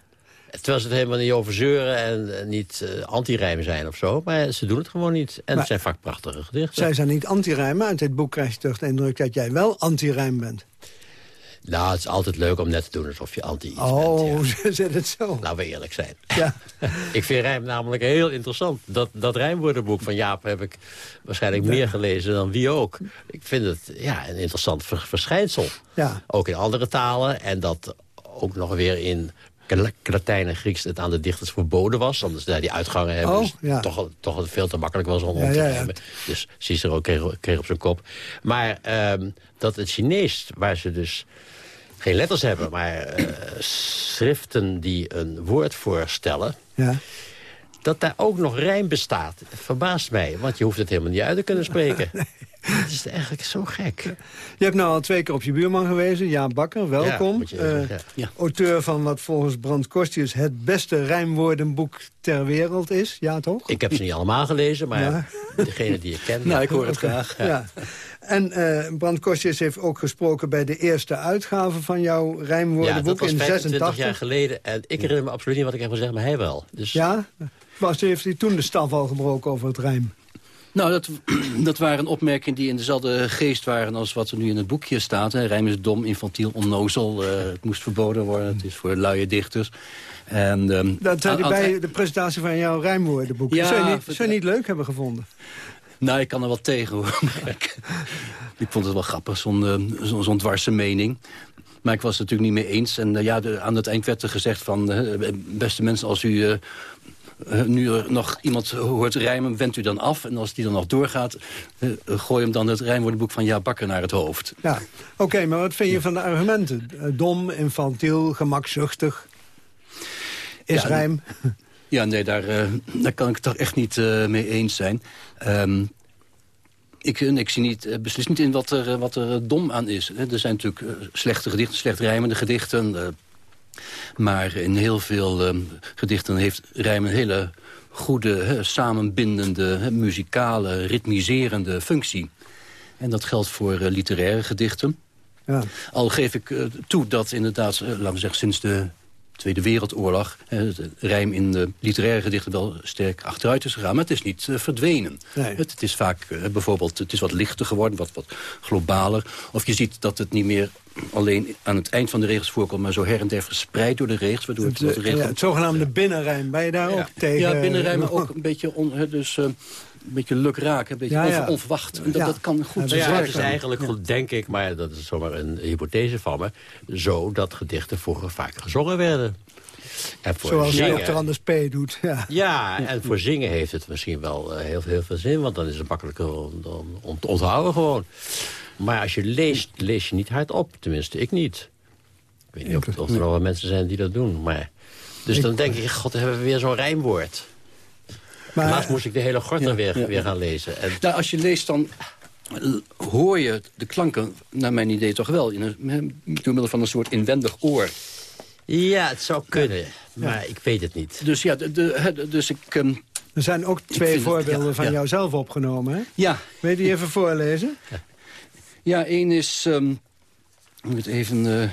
Terwijl ze het helemaal niet over zeuren en eh, niet eh, anti-rijm zijn of zo. Maar ze doen het gewoon niet. En Maar- het zijn vaak prachtige gedichten. Zij zijn niet anti-rijm, maar uit dit boek krijg je toch de indruk dat jij wel anti-rijm bent. Nou, het is altijd leuk om net te doen alsof je anti iets Oh, zit het zo. Laten we eerlijk zijn. Ja. ik vind rijm namelijk heel interessant. Dat, dat rijmwoordenboek van Jaap heb ik waarschijnlijk meer gelezen dan wie ook. Ik vind het ja, een interessant ver- verschijnsel. Ja. Ook in andere talen. En dat ook nog weer in Latijn en Grieks het aan de dichters verboden was. Anders daar die uitgangen hebben. Oh, dus ja. toch, toch veel te makkelijk was om Ja, om te ja, ja. rijmen. Dus Cicero kreeg, kreeg op zijn kop. Maar ehm, dat het Chinees, waar ze dus geen letters hebben... maar eh, schriften die een woord voorstellen... Ja. dat daar ook nog rijm bestaat. Verbaast mij, want je hoeft het helemaal niet uit te kunnen spreken. Het is eigenlijk zo gek. Je hebt nou al twee keer op je buurman gewezen, Jaan Bakker, welkom. even Eh, ja. Auteur van wat volgens Brand Kostius het beste rijmwoordenboek ter wereld is. Ja, toch? Ik heb ze niet allemaal gelezen, maar Ja. degene die je kent... Nou, ik hoor het graag. Ja. En eh Brand Kostius heeft ook gesproken bij de eerste uitgave van jouw Ja, rijmwoordenboek dat was in 25 86. jaar geleden. En ik herinner me absoluut niet wat ik heb gezegd, maar hij wel. Dus Ja? Was, heeft hij toen de staf al gebroken over het rijm? Nou, dat, dat waren opmerkingen die in dezelfde geest waren... als wat er nu in het boekje staat. Hè. Rijm is dom, infantiel, onnozel. eh, het moest verboden worden. Het is voor luie dichters. En, ehm, Dat het bij de presentatie van jouw rijmwoordenboek. Ja, zou, je niet, ver- zou je niet leuk hebben gevonden? Nou, ik kan er wel tegen, hoor. Ik, vond het wel grappig, zo'n eh, zo'n dwarse mening. Maar ik was het natuurlijk niet mee eens. En eh, ja, de- aan het eind werd er gezegd van... eh, beste mensen, als u... nu er nog iemand hoort rijmen, wendt u dan af. En als die dan nog doorgaat, eh, gooi hem dan het rijmwoordenboek van Ja Bakker naar het hoofd. Ja. Oké, maar wat vind je van de argumenten? Eh, Dom, infantiel, gemakzuchtig. Is Ja, rijm. Ja, nee, daar, eh, daar kan ik het toch echt niet eh, mee eens zijn. Ehm, ik, ik zie niet, eh, beslist niet in wat er, eh, wat er eh, dom aan is. Er zijn natuurlijk eh, slechte gedichten, slecht rijmende gedichten. Maar in heel veel ehm, gedichten heeft rijm een hele goede, samenbindende, muzikale, ritmiserende functie. En dat geldt voor eh, literaire gedichten. Ja. Al geef ik eh, toe dat inderdaad, eh, laten we zeggen, sinds de Tweede Wereldoorlog... het rijm in de literaire gedichten wel sterk achteruit is gegaan. Maar het is niet eh, verdwenen. Nee. Het, het is vaak eh, bijvoorbeeld, het is wat lichter geworden, wat, wat globaler. Of je ziet dat het niet meer alleen aan het eind van de regels voorkomt... maar zo her en der verspreid door de regels, waardoor het, Het, eh, regel... ja, het zogenaamde binnenrijm. Ben je daar ook tegen? Ja, binnenrijmen ook een beetje, on, dus, een beetje lukraak, een beetje Ja, ja. onver- onverwacht. En dat, Ja. dat kan goed ja, werken. het is eigenlijk, goed, denk ik, maar dat is zomaar een hypothese van me... zo dat gedichten vroeger vaak gezongen werden. En voor Zoals zingen. Anders P. doet. Ja. Ja, en voor zingen heeft het misschien wel eh, heel, heel veel zin... want dan is het makkelijker om, om, om te onthouden gewoon. Maar als je leest, lees je niet hardop. Tenminste, ik niet. Ik weet niet of, of er nog wel mensen zijn die dat doen. Maar, dus dan denk ik, god, dan hebben we weer zo'n rijmwoord. Maar- Laatst moest ik de hele Gorter Ja, weer, ja, weer gaan lezen. En, Nou, als je leest, dan l- hoor je de klanken, naar mijn idee toch wel... In een, door middel van een soort inwendig oor. Ja, het zou kunnen, maar ik weet het niet. Dus ja, de, de, hè, dus ik... ehm, Er zijn ook twee het- voorbeelden ja, van ja. jouzelf opgenomen. Hè? ja, Wil je die even voorlezen? ja, één is... ehm, ik moet het even... eh,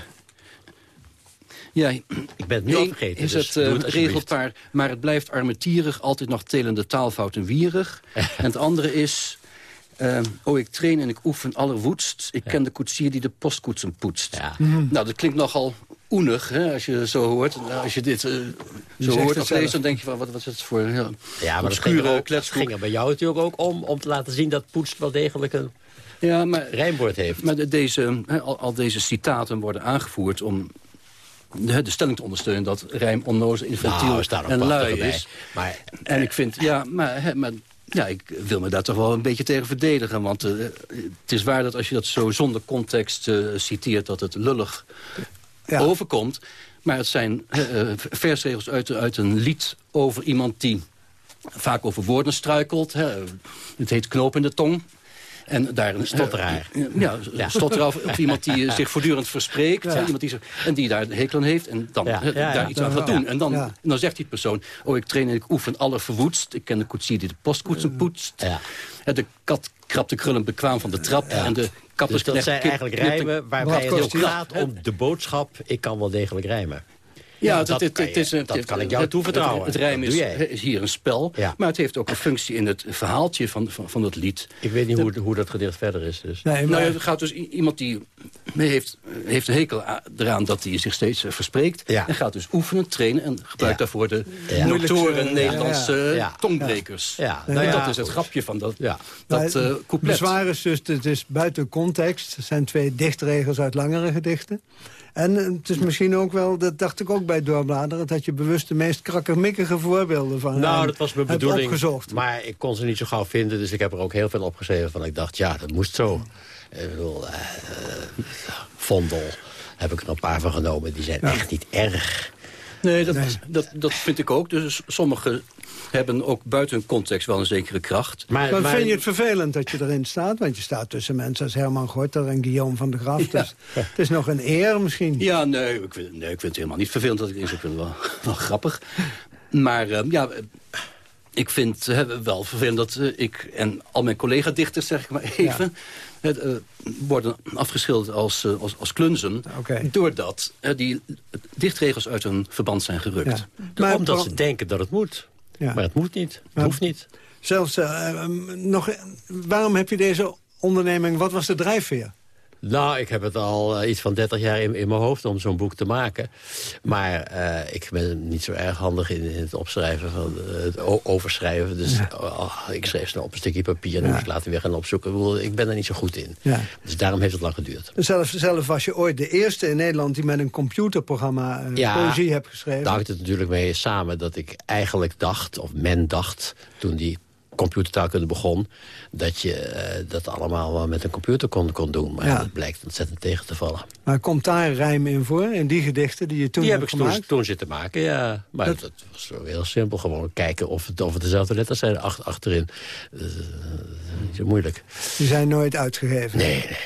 ja, Ik ben het nu al vergeten, is dus het, eh, het regelpaar... maar het blijft armetierig, altijd nog telende taalfout en wierig. en het andere is... ehm, oh, ik train en ik oefen allerwoedst. Ik ken de koetsier die de postkoetsen poetst. Mhm. Nou, dat klinkt nogal oenig, hè, als je zo hoort. Nou, als je dit eh, zo hoort of leest, dan denk je van, wat, wat is het voor ja, Ja, maar dat obscure ging, er ook, dat kletskoek. ging er bij jou natuurlijk ook om... om te laten zien dat poetst wel degelijk een Ja, maar, rijmwoord heeft. maar de- deze, hè, al, al deze citaten worden aangevoerd om de, de stelling te ondersteunen... dat rijm onnozel, infantiel Nou, en lui is. Maar En ik vind, ja, maar, hè, maar ja, ik wil me daar toch wel een beetje tegen verdedigen. Want eh, het is waar dat als je dat zo zonder context eh, citeert... dat het lullig overkomt. Maar het zijn eh, eh, versregels uit, uit een lied over iemand die vaak over woorden struikelt. Hè. Het heet knoop in de tong. En daar een Stotteraar. ja, Ja. stotteraar of, of iemand die eh, zich voortdurend verspreekt. Iemand die zich, en die daar een hekel aan heeft. En dan Ja, daar iets aan gaat doen. En dan, en dan zegt die persoon... Oh, ik train en ik oefen alle verwoedst. Ik ken de koetsier die de postkoetsen poetst. Ja. En de kat krabt de krullen bekwaam van de trap. En de Dus kappers dat zijn eigenlijk rijmen waarbij het ook gaat om de boodschap... ik kan wel degelijk rijmen. Ja, dat, het, het, kan het je- is een, dat het- kan ik jou het- toevertrouwen. Het, het rijm is, is hier een spel, Ja. maar het heeft ook een functie in het verhaaltje van, van, van het lied. Ik weet niet hoe, hoe dat gedicht verder is. Dus. Nee, maar, Nou, het gaat dus iemand die heeft, heeft een hekel eraan dat hij zich steeds eh, verspreekt. Ja. En gaat dus oefenen, trainen en gebruikt Ja. daarvoor de Ja. notoren Ja, Nederlandse ja, eh, ja. tongbrekers. Ja, nou ja, dat is het grapje van dat, Ja. dat Maar eh het couplet. bezwaar is dus, het is buiten context. Het zijn twee dichtregels uit langere gedichten. En eh, het is misschien ook wel, dat dacht ik ook bij doorbladeren... dat je bewust de meest krakkemikkige voorbeelden van Nou, dat was mijn bedoeling. opgezocht. Maar ik kon ze niet zo gauw vinden, dus ik heb er ook heel veel opgeschreven. Van ik dacht, ja, dat moest zo. Ik bedoel, eh, Vondel heb ik er een paar van genomen. Die zijn echt niet erg. Nee, dat, Dat, dat vind ik ook. Dus sommige hebben ook buiten hun context wel een zekere kracht. Maar, vind je het vervelend dat je erin staat? Want je staat tussen mensen als Herman Gorter en Guillaume van der Graaf. Dus het is nog een eer misschien. Ja, nee ik, vind, nee, ik vind het helemaal niet vervelend dat ik erin zit. Ik vind het wel, wel grappig. Maar eh, ja, ik vind het wel vervelend dat eh, ik en al mijn collega-dichters, zeg ik maar even... Het, eh, worden afgeschilderd als, eh, als, als klunzen. Doordat eh, die dichtregels uit hun verband zijn gerukt. Maar omdat ze denken dat het moet. Maar het moet niet. Het hoeft niet. Zelfs, nog, waarom heb je deze onderneming, wat was de drijfveer? Nou, ik heb het al iets van 30 jaar in, in mijn hoofd om zo'n boek te maken. Maar uh, ik ben niet zo erg handig in, in het opschrijven, van, uh, het overschrijven. Dus ja. oh, ik schreef snel op een stukje papier en dan moest ik later weer gaan opzoeken. Ik ben er niet zo goed in. Ja. Dus daarom heeft het lang geduurd. Zelf, zelf was je ooit de eerste in Nederland die met een computerprogramma uh, ja, poëzie hebt geschreven. Daar hangt het natuurlijk mee samen dat ik eigenlijk dacht, of men dacht, toen die computertaalkunde begon... dat je uh, dat allemaal met een computer kon, kon doen. Maar ja. dat blijkt ontzettend tegen te vallen. Maar komt daar rijm in voor, in die gedichten die je toen die hebt heb ik toen, toen zitten maken, ja. Maar dat, dat was heel simpel. Gewoon kijken of het, of het dezelfde letters zijn ach, achterin. Dat is niet zo moeilijk. Die zijn nooit uitgegeven? Nee, nee,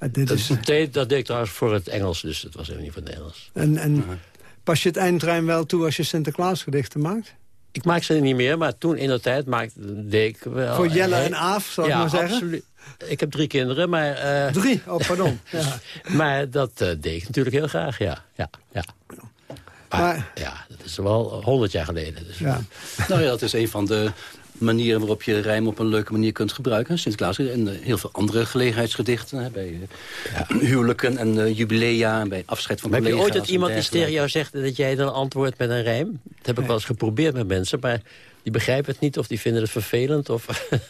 nee. Dit dat, is... deed, dat deed ik trouwens voor het Engels, dus het was helemaal niet voor het Nederlands. En, en pas je het eindrijm wel toe als je Sinterklaasgedichten maakt? Ik maak ze niet meer, maar toen in de tijd maakte, deed ik wel... Voor Jelle en Aaf, zal ik ja, maar zeggen? absoluut. Ik heb drie kinderen, maar... Uh, drie? Oh, pardon. ja. maar dat uh, deed ik natuurlijk heel graag, ja. ja, ja. Maar, maar, ja, dat is wel honderd jaar geleden. Dus. Ja. nou ja, dat is een van de manieren waarop je rijm op een leuke manier kunt gebruiken. Sinterklaas en uh, heel veel andere gelegenheidsgedichten. Hè, bij ja. huwelijken en uh, jubilea en bij afscheid van maar collega's. Heb je ooit dat iemand die tegen jou zegt dat jij dan antwoordt met een rijm? Dat heb ik wel eens geprobeerd met mensen, maar die begrijpen het niet of die vinden het vervelend. Of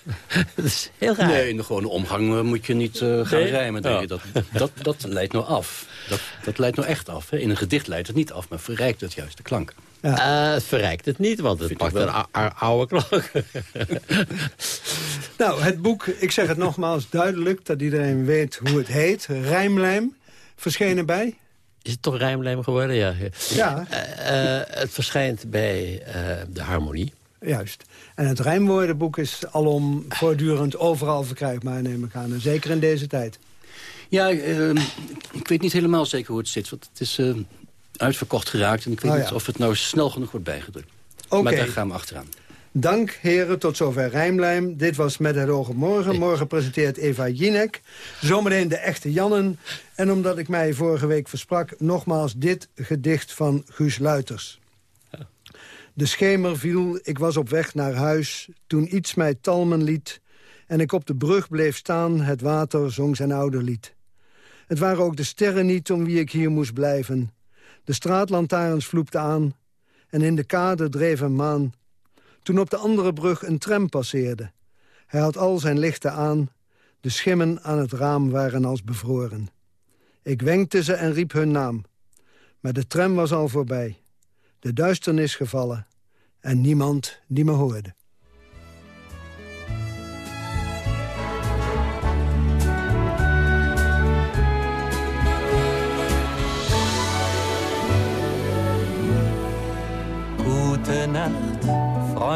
dat is heel raar. Nee, in de gewone omgang moet je niet uh, gaan nee? rijmen. Denk je. Dat, dat, dat leidt nou af. Dat, dat leidt nou echt af. Hè. In een gedicht leidt het niet af, maar verrijkt het juist de klank. Ja. Uh, het verrijkt het niet, want het pakt een oude klank. nou, het boek, ik zeg het nogmaals duidelijk... dat iedereen weet hoe het heet. Rijmlijm, verschenen bij... Is het toch rijmlijm geworden? Ja. ja. Uh, het verschijnt bij de Harmonie. Juist. En het rijmwoordenboek is alom voortdurend overal verkrijgbaar, neem ik aan. En zeker in deze tijd. Ja, uh, ik weet niet helemaal zeker hoe het zit. Want het is uh, uitverkocht geraakt. En ik weet Oh, niet of het nou snel genoeg wordt bijgedrukt. Oké. Maar daar gaan we achteraan. Dank, heren. Tot zover Rijmlijm. Dit was Met het oog op morgen. Morgen presenteert Eva Jinek. Zometeen de echte Jannen. En omdat ik mij vorige week versprak... nogmaals dit gedicht van Guus Luiters. De schemer viel, ik was op weg naar huis... toen iets mij talmen liet... en ik op de brug bleef staan, het water zong zijn oude lied. Het waren ook de sterren niet om wie ik hier moest blijven. De straatlantaarns vloepten aan... en in de kade dreef een maan toen op de andere brug een tram passeerde. Hij had al zijn lichten aan, de schimmen aan het raam waren als bevroren. Ik wenkte ze en riep hun naam. Maar de tram was al voorbij. De duisternis gevallen en niemand die me hoorde.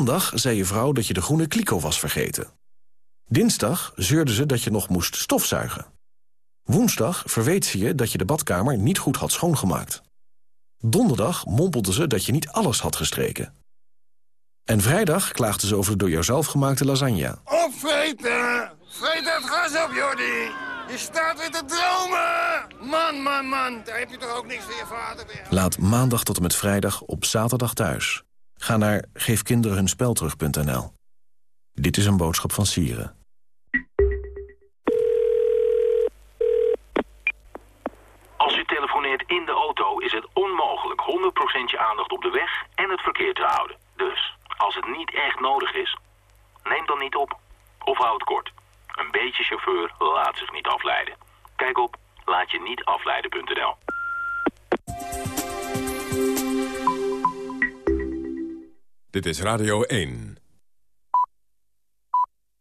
Maandag zei je vrouw dat je de groene kliko was vergeten. Dinsdag zeurde ze dat je nog moest stofzuigen. Woensdag verweet ze je dat je de badkamer niet goed had schoongemaakt. Donderdag mompelde ze dat je niet alles had gestreken. En vrijdag klaagde ze over de door jouzelf gemaakte lasagne. Opvreten! Vreet dat gas op, Jordi! Je staat weer te dromen! Man, man, man, daar heb je toch ook niks van je vader weer. Laat maandag tot en met vrijdag op zaterdag thuis. Ga naar geefkinderenhunspelterug.nl. Dit is een boodschap van Sieren. Als u telefoneert in de auto is het onmogelijk 100% je aandacht op de weg en het verkeer te houden. Dus, als het niet echt nodig is, Of houd kort. Een beetje chauffeur laat zich niet afleiden. Kijk op laatje-niet-afleiden.nl. Dit is Radio 1.